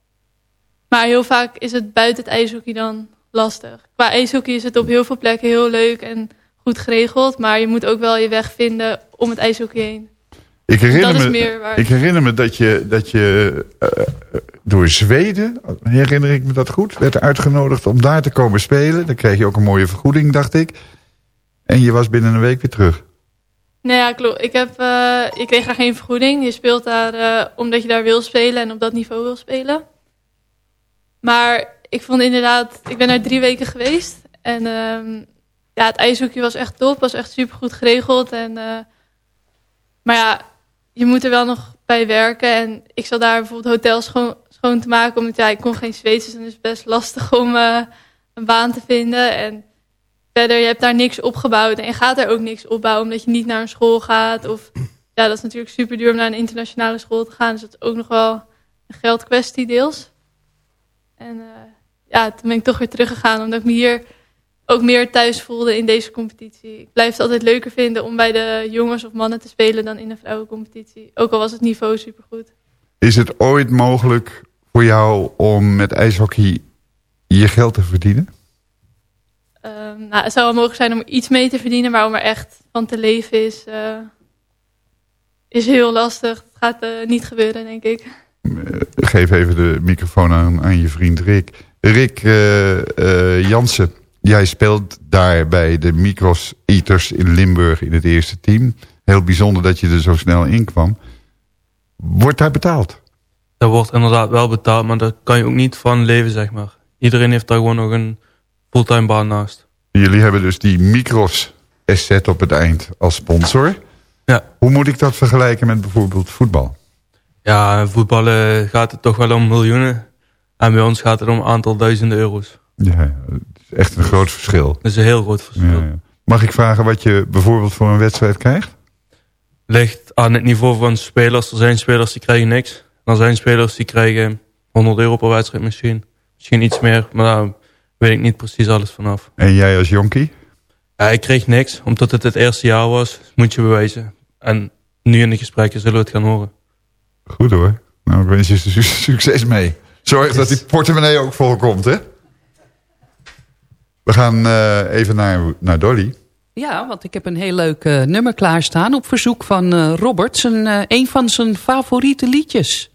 Maar heel vaak is het buiten het ijshockey dan lastig. Qua ijshockey is het op heel veel plekken heel leuk en goed geregeld. Maar je moet ook wel je weg vinden om het ijshockey heen. Ik herinner, me, waar- ik herinner me dat je, dat je eh, door Zweden, herinner ik me dat goed, werd uitgenodigd om daar te komen spelen. Dan kreeg je ook een mooie vergoeding, dacht ik. En je was binnen een week weer terug. Nee, ja, klopt. Ik heb, eh, je kreeg daar geen vergoeding. Je speelt daar eh, omdat je daar wil spelen en op dat niveau wil spelen. Maar ik vond inderdaad, ik ben daar drie weken geweest. En ehm, ja, het ijshoekje was echt top, was echt super goed geregeld. En, eh, maar ja, je moet er wel nog bij werken. En ik zal daar bijvoorbeeld hotels schoon, gewoon te maken. Omdat ja, ik kon geen Zweeds, dus dan is het best lastig om een baan te vinden. En verder, je hebt daar niks opgebouwd. En gaat er ook niks opbouwen omdat je niet naar een school gaat. Of ja, dat is natuurlijk super duur om naar een internationale school te gaan. Dus dat is ook nog wel een geldkwestie deels. En eh, ja, toen ben ik toch weer teruggegaan. Omdat ik me hier ook meer thuis voelde in deze competitie. Ik blijf het altijd leuker vinden om bij de jongens of mannen te spelen dan in de vrouwencompetitie. Ook al was het niveau supergoed. Is het ooit mogelijk voor jou om met ijshockey je geld te verdienen? Ehm, nou, het zou wel mogelijk zijn om iets mee te verdienen, maar om er echt van te leven is, eh, is heel lastig. Het gaat eh, niet gebeuren, denk ik. Geef even de microfoon aan, aan je vriend Rick. Rick eh, eh, Jansen, jij speelt daar bij de Micros Eaters in Limburg in het eerste team. Heel bijzonder dat je er zo snel in kwam. Wordt daar betaald? Dat wordt inderdaad wel betaald, maar daar kan je ook niet van leven, zeg maar. Iedereen heeft daar gewoon nog een fulltime baan naast. Jullie hebben dus die Micros asset op het eind als sponsor. Ja. Hoe moet ik dat vergelijken met bijvoorbeeld voetbal? Ja, voetballen gaat het toch wel om miljoenen. En bij ons gaat het om een aantal duizenden euro's. Ja, het is echt een groot verschil. Dat is een heel groot verschil. Ja, ja. Mag ik vragen wat je bijvoorbeeld voor een wedstrijd krijgt? Ligt aan het niveau van spelers. Er zijn spelers die krijgen niks. Er zijn spelers die krijgen 100 euro per wedstrijd misschien. Misschien iets meer, maar weet ik niet precies alles vanaf. En jij als jonkie? Ja, ik kreeg niks, omdat het het eerste jaar was. Moet je bewijzen. En nu in de gesprekken zullen we het gaan horen. Goed hoor. Nou, ik wens je su- succes mee. Zorg dat die portemonnee ook volkomt, hè? We gaan eh, even naar, naar Dolly. Ja, want ik heb een heel leuk eh, nummer klaarstaan op verzoek van eh, Robert. Zijn, eh, een van zijn favoriete liedjes.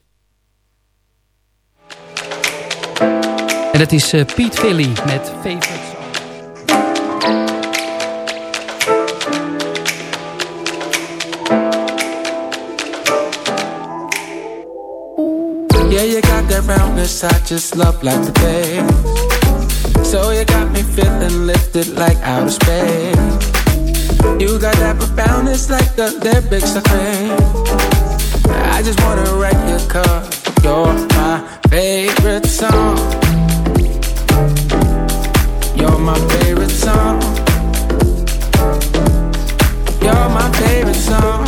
Dat is eh Piet Philly met Favorite Song. Yeah, you got that roundness I just love like the bass. So you got me feeling lifted like outer space. You got that profoundness like the lyrics I. I just wanna write your cause you're my favorite song. My favorite song. You're my favorite song.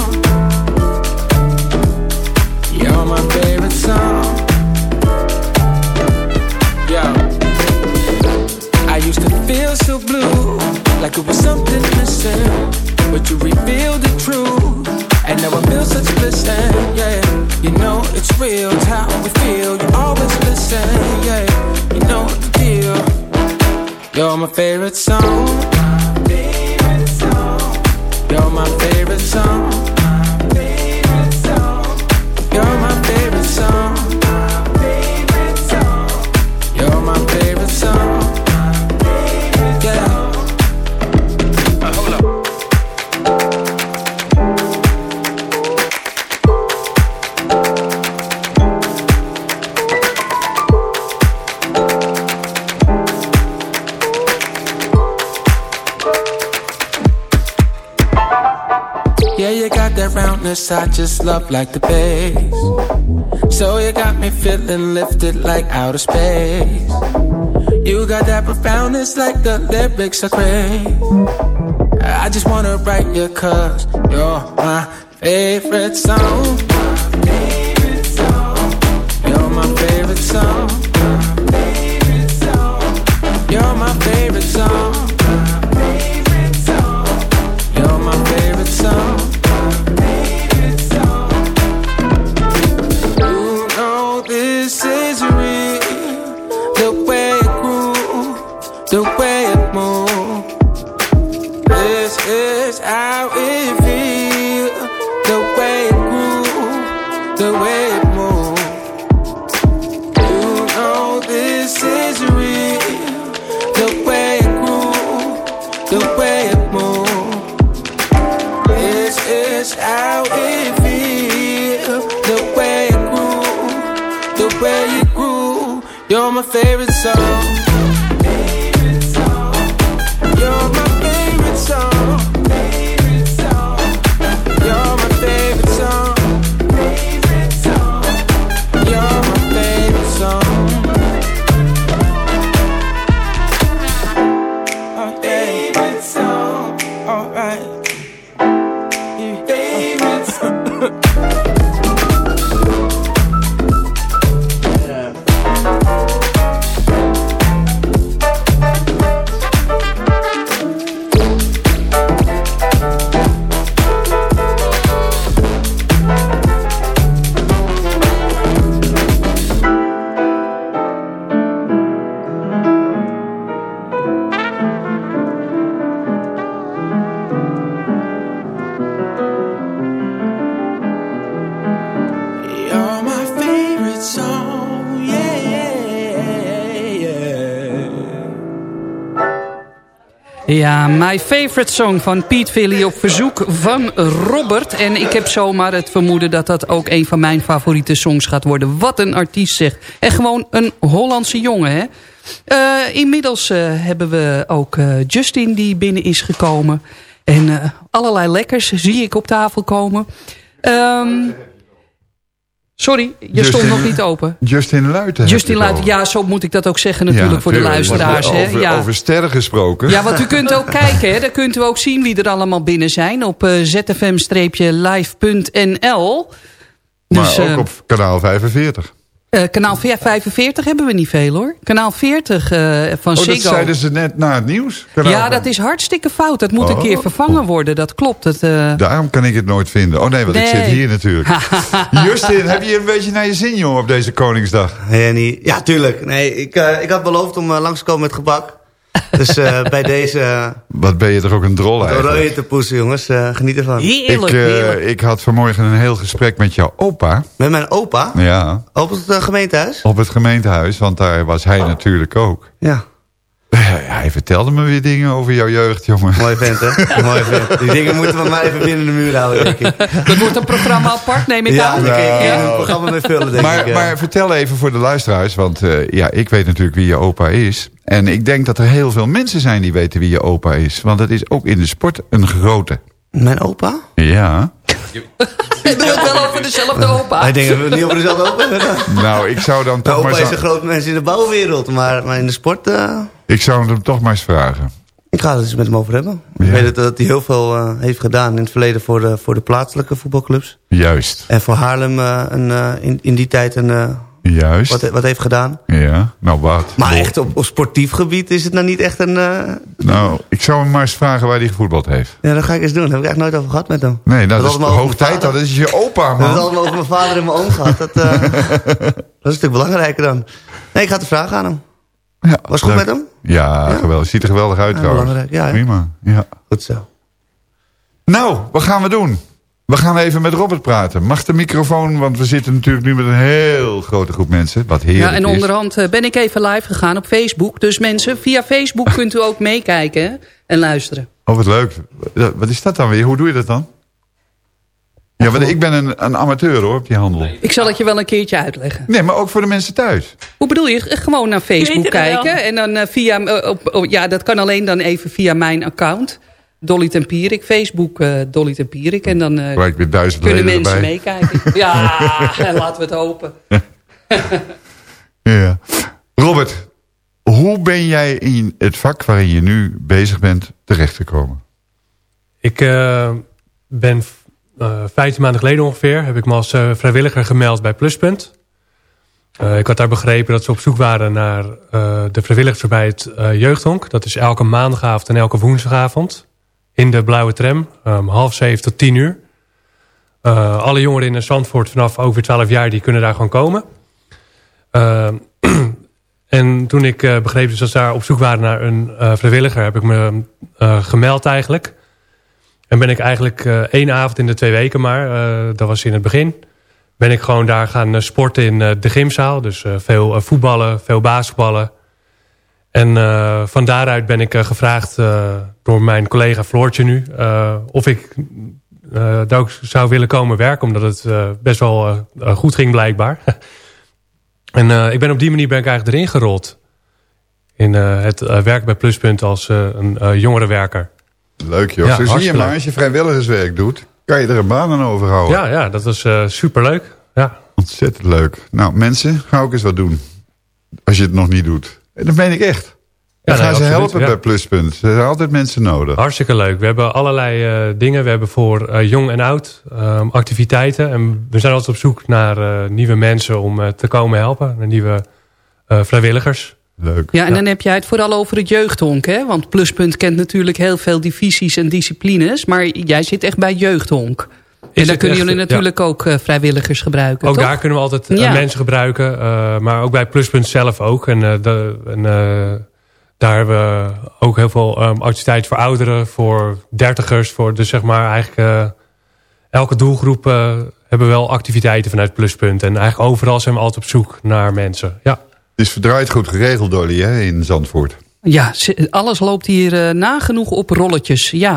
You're my favorite song. Yo. I used to feel so blue, like it was something missing. But you revealed the truth, and now I feel such bliss. Yeah, you know it's real, it's how we feel. You always listen, My favorite song. You're my favorite song. Roundness I just love like the bass. So you got me feeling lifted like outer space. You got that profoundness like the lyrics I crave. I just wanna write you cause you're my favorite song. You're my favorite song. Ja, My Favorite Song van Piet Villy op verzoek van Robert. En ik heb zomaar het vermoeden dat dat ook een van mijn favoriete songs gaat worden. Wat een artiest zegt. En gewoon een Hollandse jongen, hè. Uh, inmiddels uh, hebben we ook uh, Justin die binnen is gekomen. En allerlei lekkers zie ik op tafel komen. Um, Sorry, je Justin, stond nog niet open. Justin Luiten. Justin Luiten, ja, zo moet ik dat ook zeggen natuurlijk ja, voor de luisteraars. Over? Ja. over sterren gesproken. Ja, want u kunt ook kijken, hè? daar kunt u ook zien wie er allemaal binnen zijn op uh, zfm-live.nl. Dus, maar ook uh, op kanaal 45. Uh, kanaal 45 hebben we niet veel hoor. Kanaal 40 uh, van oh, Ziggo. dat zeiden ze net na het nieuws? Kanaal ja, dat is hartstikke fout. Dat moet oh. een keer vervangen worden. Dat klopt. Het, uh... Daarom kan ik het nooit vinden. Oh nee, want nee. ik zit hier natuurlijk. Justin, heb je een beetje naar je zin jongen op deze Koningsdag? Nee, ja, tuurlijk. Nee, ik, ik had beloofd om langs te komen met gebak. Dus uh, bij deze... Uh, Wat ben je toch ook een drol eigenlijk. Rode te poesen, jongens. Uh, geniet ervan. Heerlijk, ik, heerlijk. ik had vanmorgen een heel gesprek met jouw opa. Met mijn opa? Ja. Op het gemeentehuis? Op het gemeentehuis, want daar was hij natuurlijk ook. Ja. Hij vertelde me weer dingen over jouw jeugd, jongen. Mooi vent, hè? Mooi vent. Die dingen moeten we maar even binnen de muur houden, denk ik. Dat wordt een programma apart, neem ik ja, aan. Ja, ik ja. een programma mee vullen, denk maar, ik. Ja. Maar vertel even voor de luisteraars, want uh, ja, ik weet natuurlijk wie je opa is. En ik denk dat er heel veel mensen zijn die weten wie je opa is. Want het is ook in de sport een grote. Mijn opa? Ja. Je doet het wel over dezelfde opa. Ik denk dat we niet over dezelfde opa hebben. Nou, ik zou dan toch Mijn maar... opa is een groot mens in de bouwwereld, maar, maar in de sport... Uh... Ik zou hem toch maar eens vragen. Ik ga het eens met hem over hebben. Ja. Ik weet dat hij heel veel uh, heeft gedaan in het verleden voor de, voor de plaatselijke voetbalclubs. Juist. En voor Haarlem uh, een, uh, in, in die tijd een... Juist. Wat, wat heeft gedaan. Ja, nou wat. Maar echt op, op sportief gebied is het nou niet echt een... Nou, ik zou hem maar eens vragen waar hij gevoetbad heeft. Ja, dat ga ik eens doen. Daar heb ik echt nooit over gehad met hem. Nee, nou, dat, dat is hoog tijd. Dat is je opa, man. We hebben het allemaal over mijn vader en mijn oom gehad. Dat, dat is stuk belangrijker dan. Nee, ik ga het vragen aan hem. Ja, Was goed leuk. met hem? Ja, ja, geweldig. Ziet er geweldig uit ja, trouwens. Ja, Prima. Ja. Goed zo. Nou, wat gaan we doen? We gaan even met Robert praten. Mag de microfoon, want we zitten natuurlijk nu met een heel grote groep mensen. Wat heerlijk Ja, en onderhand uh, ben ik even live gegaan op Facebook. Dus mensen, via Facebook kunt u ook meekijken en luisteren. Oh, wat leuk. Wat is dat dan weer? Hoe doe je dat dan? Ja, want ik ben een, een amateur hoor, op die handel. Ik zal het je wel een keertje uitleggen. Nee, maar ook voor de mensen thuis. Hoe bedoel je? Gewoon naar Facebook kijken. En dan via, op, op, ja, dat kan alleen dan even via mijn account. Dolly Tempierik, Facebook uh, Dolly Tempierik. En dan uh, weer duizend kunnen mensen erbij. meekijken. Ja, laten we het hopen. ja. Robert, hoe ben jij in het vak waarin je nu bezig bent terechtgekomen? Ik uh, ben uh, 15 maanden geleden ongeveer... heb ik me als uh, vrijwilliger gemeld bij Pluspunt. Uh, ik had daar begrepen dat ze op zoek waren naar uh, de vrijwilligers bij het uh, jeugdhonk. Dat is elke maandagavond en elke woensdagavond. In de blauwe tram, um, half zeven tot tien uur. Uh, alle jongeren in Zandvoort vanaf over 12 jaar die kunnen daar gewoon komen. Uh, en toen ik uh, begreep dus dat ze daar op zoek waren naar een uh, vrijwilliger... heb ik me gemeld eigenlijk. En ben ik eigenlijk één avond in de twee weken maar, dat was in het begin... ben ik gewoon daar gaan sporten in de gymzaal. Dus veel voetballen, veel basketballen. En van daaruit ben ik gevraagd door mijn collega Floortje nu... Uh, of ik uh, daar ook zou willen komen werken... omdat het uh, best wel goed ging blijkbaar. en ik ben op die manier ben ik eigenlijk erin gerold. In het werken bij Pluspunt als een jongerenwerker. Leuk joh. Ja, Zo zie je hartstikke maar, als je vrijwilligerswerk doet... kan je er een baan aan overhouden. Ja, ja dat was uh, superleuk. Ja. Ontzettend leuk. Nou mensen, ga ook eens wat doen. Als je het nog niet doet. En dat meen ik echt. Dan nee, gaan ze absoluut, helpen ja. bij Pluspunt. Er zijn altijd mensen nodig. Hartstikke leuk. We hebben allerlei uh, dingen. We hebben voor uh, jong en oud um, activiteiten. En we zijn altijd op zoek naar uh, nieuwe mensen om uh, te komen helpen. Naar nieuwe uh, vrijwilligers. Leuk. Ja, en dan heb jij het vooral over het jeugdhonk, hè? Want Pluspunt kent natuurlijk heel veel divisies en disciplines. Maar jij zit echt bij jeugdhonk. En daar kunnen echt, jullie natuurlijk ja. ook uh, vrijwilligers gebruiken, Ook toch? daar kunnen we altijd uh, Ja. mensen gebruiken. Uh, maar ook bij Pluspunt zelf ook. En, uh, de, en uh, daar hebben we ook heel veel um, activiteiten voor ouderen, voor dertigers. Voor, dus zeg maar eigenlijk uh, elke doelgroep uh, hebben we wel activiteiten vanuit Pluspunt. En eigenlijk overal zijn we altijd op zoek naar mensen. Ja. Het is verdraaid goed geregeld, Dolly, hè, in Zandvoort. Ja, alles loopt hier eh, nagenoeg op rolletjes. Ja,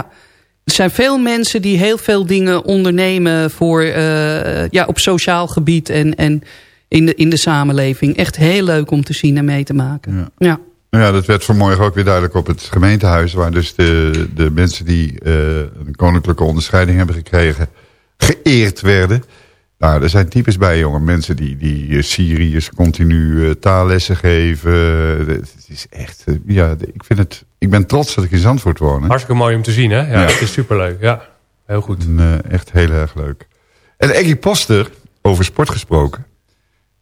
er zijn veel mensen die heel veel dingen ondernemen voor, eh, ja, op sociaal gebied en, en in, de, in de samenleving. Echt heel leuk om te zien en mee te maken. Ja. Nou ja, dat werd vanmorgen ook weer duidelijk op het gemeentehuis... waar dus de, de mensen die eh, een koninklijke onderscheiding hebben gekregen... geëerd werden. Nou, er zijn types bij, jongen. Mensen die, die eh, Syriërs continu eh, taallessen geven. Het is echt... ja, ik, vind het, ik ben trots dat ik in Zandvoort woon. hè. Hartstikke mooi om te zien, hè? Ja, Ja. Het is superleuk, ja. Heel goed. En, eh, echt heel erg leuk. En Eggy Poster, over sport gesproken...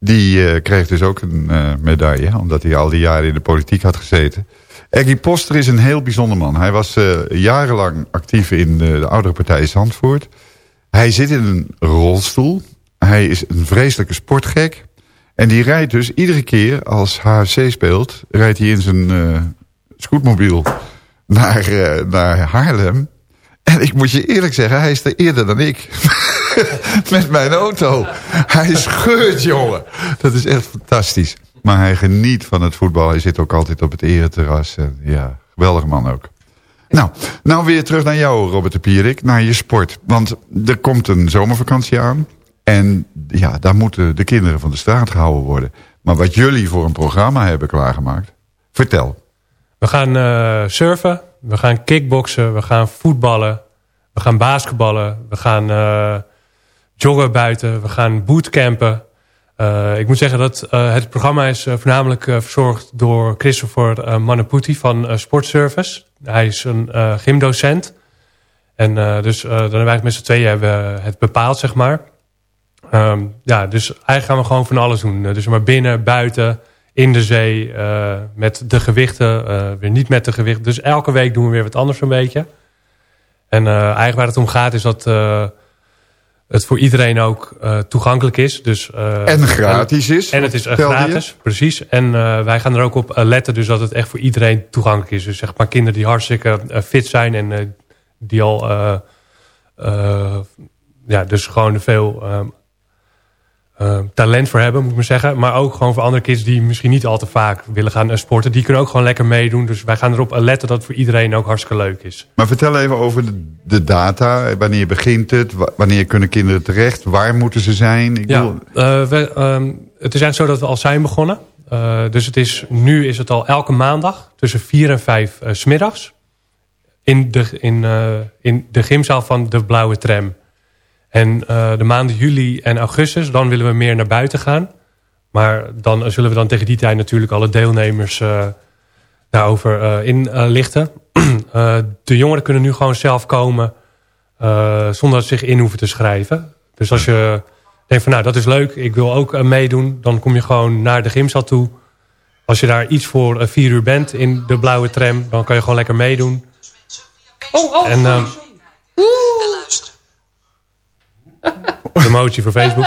die eh, kreeg dus ook een eh, medaille... omdat hij al die jaren in de politiek had gezeten. Eggy Poster is een heel bijzonder man. Hij was eh, jarenlang actief in de, de oudere partij Zandvoort. Hij zit in een rolstoel. Hij is een vreselijke sportgek. En die rijdt dus iedere keer als HFC speelt... rijdt hij in zijn scootmobiel naar, naar Haarlem... En ik moet je eerlijk zeggen, hij is er eerder dan ik. Met mijn auto. Hij scheurt, jongen. Dat is echt fantastisch. Maar hij geniet van het voetbal. Hij zit ook altijd op het ereterras. En ja, geweldige man ook. Nou, nou weer terug naar jou, Robert de Pierik. Naar je sport. Want er komt een zomervakantie aan. En ja, daar moeten de kinderen van de straat gehouden worden. Maar wat jullie voor een programma hebben klaargemaakt. Vertel. We gaan eh, surfen, we gaan kickboksen, we gaan voetballen, we gaan basketballen, we gaan eh, joggen buiten, we gaan bootcampen. Eh, ik moet zeggen dat eh, het programma is voornamelijk verzorgd door Christopher uh, Manaputi van Sportservice. Hij is een gymdocent. En dus dan hebben wij met z'n tweeën hebben het bepaald, zeg maar. Ehm, ja, dus eigenlijk gaan we gewoon van alles doen. Dus maar binnen, buiten, in de zee, eh, met de gewichten, eh, weer niet met de gewichten. Dus elke week doen we weer wat anders een beetje. En eh, eigenlijk waar het om gaat is dat het voor iedereen ook toegankelijk is. Dus, En gratis is, En het is je? gratis, precies. En wij gaan er ook op letten dus dat het echt voor iedereen toegankelijk is. Dus zeg maar kinderen die hartstikke fit zijn en die al... ja, dus gewoon veel ehm, talent voor hebben, moet ik maar zeggen. Maar ook gewoon voor andere kids die misschien niet al te vaak willen gaan eh, sporten. Die kunnen ook gewoon lekker meedoen. Dus wij gaan erop eh, letten dat het voor iedereen ook hartstikke leuk is. Maar vertel even over de, de data. Wanneer begint het? Wa- Wanneer kunnen kinderen terecht? Waar moeten ze zijn? Ik Ja, bedoel, eh, we, ehm, het is eigenlijk zo dat we al zijn begonnen. Eh, dus het is, nu is het al elke maandag tussen 4 en 5 eh, 's smiddags. In de, in, eh, in de gymzaal van de Blauwe Tram. En eh, de maanden juli en augustus, dan willen we meer naar buiten gaan. Maar dan eh, zullen we dan tegen die tijd natuurlijk alle deelnemers eh, daarover inlichten. De jongeren kunnen nu gewoon zelf komen zonder dat ze zich in hoeven te schrijven. Dus als je denkt van nou dat is leuk, ik wil ook meedoen. Dan kom je gewoon naar de gymzaal toe. Als je daar iets voor vier uur bent in de blauwe tram, dan kan je gewoon lekker meedoen. Oh, oh, En, De voor Facebook.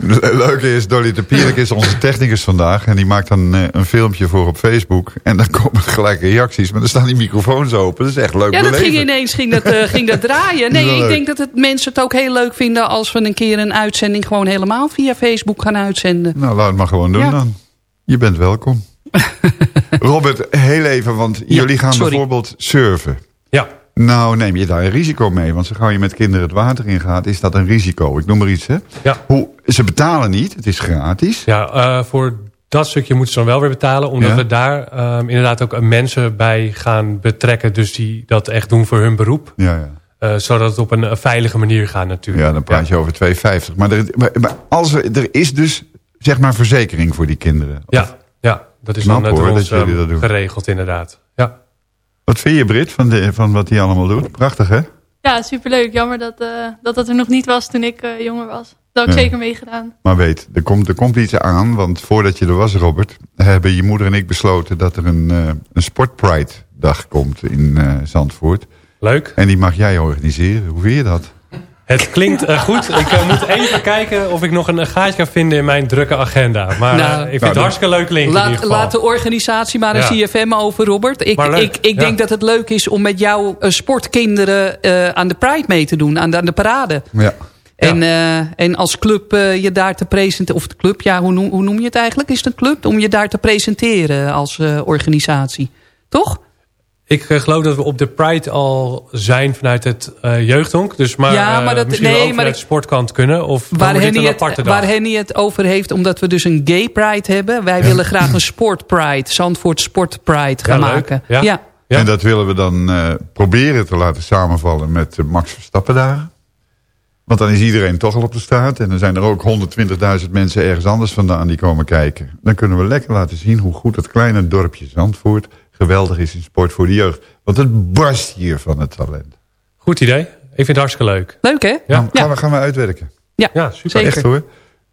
Het leuke is, Dolly de Pierik is onze technicus vandaag. En die maakt dan eh, een filmpje voor op Facebook. En dan komen gelijk reacties. Maar dan staan die microfoons open. Dat is echt leuk Ja, dat beleven. ging ineens ging dat, eh, ging dat draaien. Nee, ik leuk. denk dat het mensen het ook heel leuk vinden... als we een keer een uitzending gewoon helemaal via Facebook gaan uitzenden. Nou, laat het maar gewoon doen Ja. dan. Je bent welkom. Robert, heel even, want jullie gaan sorry. bijvoorbeeld surfen. Ja. Nou, neem je daar een risico mee? Want zo gauw je met kinderen het water in gaat, is dat een risico. Ik noem maar iets, hè? Ja. Hoe, ze betalen niet, het is gratis. Ja, eh, voor dat stukje moeten ze dan wel weer betalen. Omdat Ja. we daar ehm, inderdaad ook mensen bij gaan betrekken. Dus die dat echt doen voor hun beroep. Ja, ja. Eh, zodat het op een eh, veilige manier gaat natuurlijk. Ja, dan praat je over 2,50. Maar, er, maar, maar als er, er is dus, zeg maar, verzekering voor die kinderen. Ja, ja dat is Knap, dan net hoor, door dat ons ehm, dat doen. geregeld inderdaad. Wat vind je, Brit, van, de, van wat hij allemaal doet? Prachtig, hè? Ja, superleuk. Jammer dat, eh, dat dat er nog niet was toen ik eh, jonger was. Dat heb ik Ja. zeker meegedaan. Maar weet, er komt, er komt iets aan. Want voordat je er was, Robert... hebben je moeder en ik besloten dat er een, eh een Sportpride-dag komt in eh, Zandvoort. Leuk. En die mag jij organiseren. Hoe vind je dat? Het klinkt eh, goed. Ik eh, moet even kijken of ik nog een eh, gaatje kan vinden in mijn drukke agenda. Maar Nou, eh, ik vind nou, het hartstikke leuk Laat, ieder geval. laat de organisatie maar een Ja. CFM over, Robert. Ik, leuk, ik, ik ja. denk dat het leuk is om met jouw sportkinderen eh, aan de Pride mee te doen. Aan de, aan de parade. Ja. En, eh, en als club je daar te presenteren. Of de club, ja, hoe noem, hoe noem je het eigenlijk? Is het een club? Om je daar te presenteren als eh, organisatie. toch? Ik eh, geloof dat we op de Pride al zijn vanuit het eh, jeugdhonk. Dus maar, Ja, maar eh, dat- misschien nee, ook maar vanuit ik- de sportkant kunnen. Of Waar Henny, een het, aparte dag. waar Henny het over heeft, omdat we dus een gay pride hebben. Wij willen graag een sport pride, Zandvoort sport pride gaan Ja, maken. Ja. ja. En dat willen we dan eh, proberen te laten samenvallen met de Max Verstappen dagen. Want dan is iedereen toch al op de straat. En dan zijn er ook 120.000 mensen ergens anders vandaan die komen kijken. Dan kunnen we lekker laten zien hoe goed het kleine dorpje Zandvoort geweldig is in sport voor de jeugd. Want het barst hier van het talent. Goed idee. Ik vind het hartstikke leuk. Leuk hè? Ja. Gaan, we, gaan we uitwerken. Ja, ja super. Echt hoor.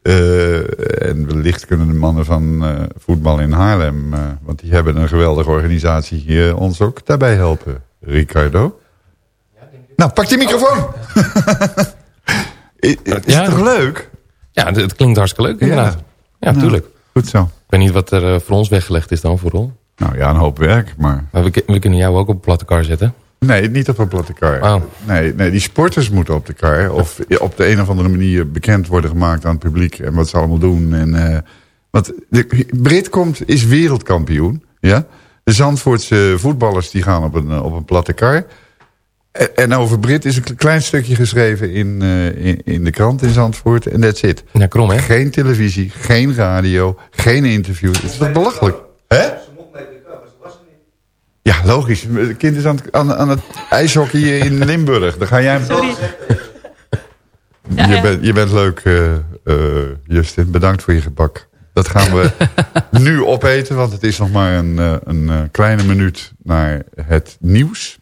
Eh, en wellicht kunnen de mannen van eh, voetbal in Haarlem... eh, want die hebben een geweldige organisatie hier... ons ook daarbij helpen. Ricardo? Nou, pak die microfoon! is is Ja. het toch leuk? Ja, het, het klinkt hartstikke leuk inderdaad. Ja, Nou, tuurlijk. Goed zo. Ik weet niet wat er voor ons weggelegd is dan vooral. Nou ja, een hoop werk, maar... Maar we, kunnen jou ook op een platte kar zetten. Nee, niet op een platte kar. Oh. Nee, nee, die sporters moeten op de kar. Of op de een of andere manier bekend worden gemaakt aan het publiek. En wat ze allemaal doen. En, eh, want de, Brit komt, is wereldkampioen. Ja? De Zandvoortse voetballers die gaan op een, eh, op een platte kar. En, over Brit is een klein stukje geschreven in, eh, in, in de krant in Zandvoort. En that's it. Ja, krom hè? Geen televisie, geen radio, geen interview. Het is toch belachelijk? Hè? Logisch. Het kind is aan het, aan, aan het ijshockey in Limburg. Dan ga jij hem... Sorry. Je, bent, je bent leuk, eh, eh, Justin. Bedankt voor je gebak. Dat gaan we nu opeten, want het is nog maar een, eh, een kleine minuut naar het nieuws.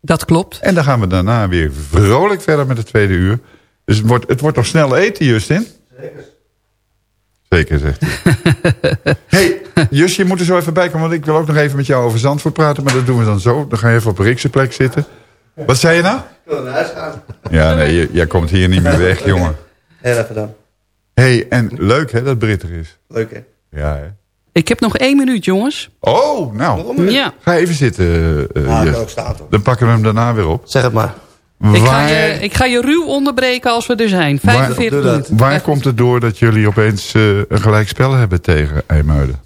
Dat klopt. En dan gaan we daarna weer vrolijk verder met het tweede uur. Dus het wordt, het wordt nog snel eten, Justin. Zeker, zegt hij. hey, Just, je moet er zo even bij komen, want ik wil ook nog even met jou over Zandvoort praten. Maar dat doen we dan zo. Dan ga je even op een rikse plek zitten. Wat zei je nou? Ik wil naar huis gaan. Ja, nee, je- jij komt hier niet meer weg, jongen. Heel even dan. hey, en leuk hè, dat Brit er is. Leuk hè? Ja, hè? Ik heb nog één minuut jongens. Oh, nou. Ja. Ga even zitten, Ah, toch? Dan pakken we hem daarna weer op. Zeg het maar. Ik ga, Waar, je, ik ga je ruw onderbreken als we er zijn. waar, 45 minuten. waar komt het door dat jullie opeens eh, een gelijkspel hebben tegen IJmuiden?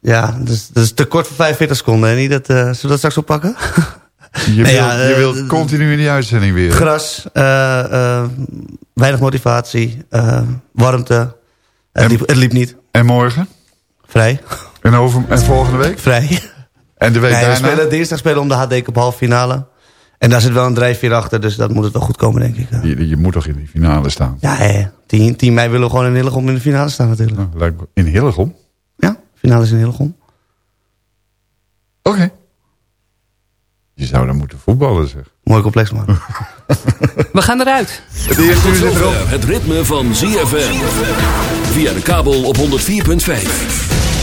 Ja, dus, dat is te kort voor 45 seconden. hè? Niet dat, eh, zullen we dat straks oppakken? Je, Nee, ja, je eh, wilt continu in die uitzending weer. Gras, eh, eh, weinig motivatie, eh, warmte. Het, liep, het liep niet. En morgen? Vrij. En, over, en volgende week? Vrij. En de week Nee, we daarna? spelen, dinsdag spelen we om de HD Cup halve finale. En daar zit wel een drijfveer achter, dus dat moet het wel goed komen, denk ik. Je, je moet toch in die finale staan? Ja, hè. 10, 10 mei willen we gewoon in Hillegom in de finale staan natuurlijk. Nou, lijkt me- in Hillegom? Ja, finale is in Hillegom. Oké. Je zou dan moeten voetballen, zeg. Mooi complex, man. We gaan eruit. Het eerste uur zit erop. Het ritme van ZFM. Via de kabel op 104.5.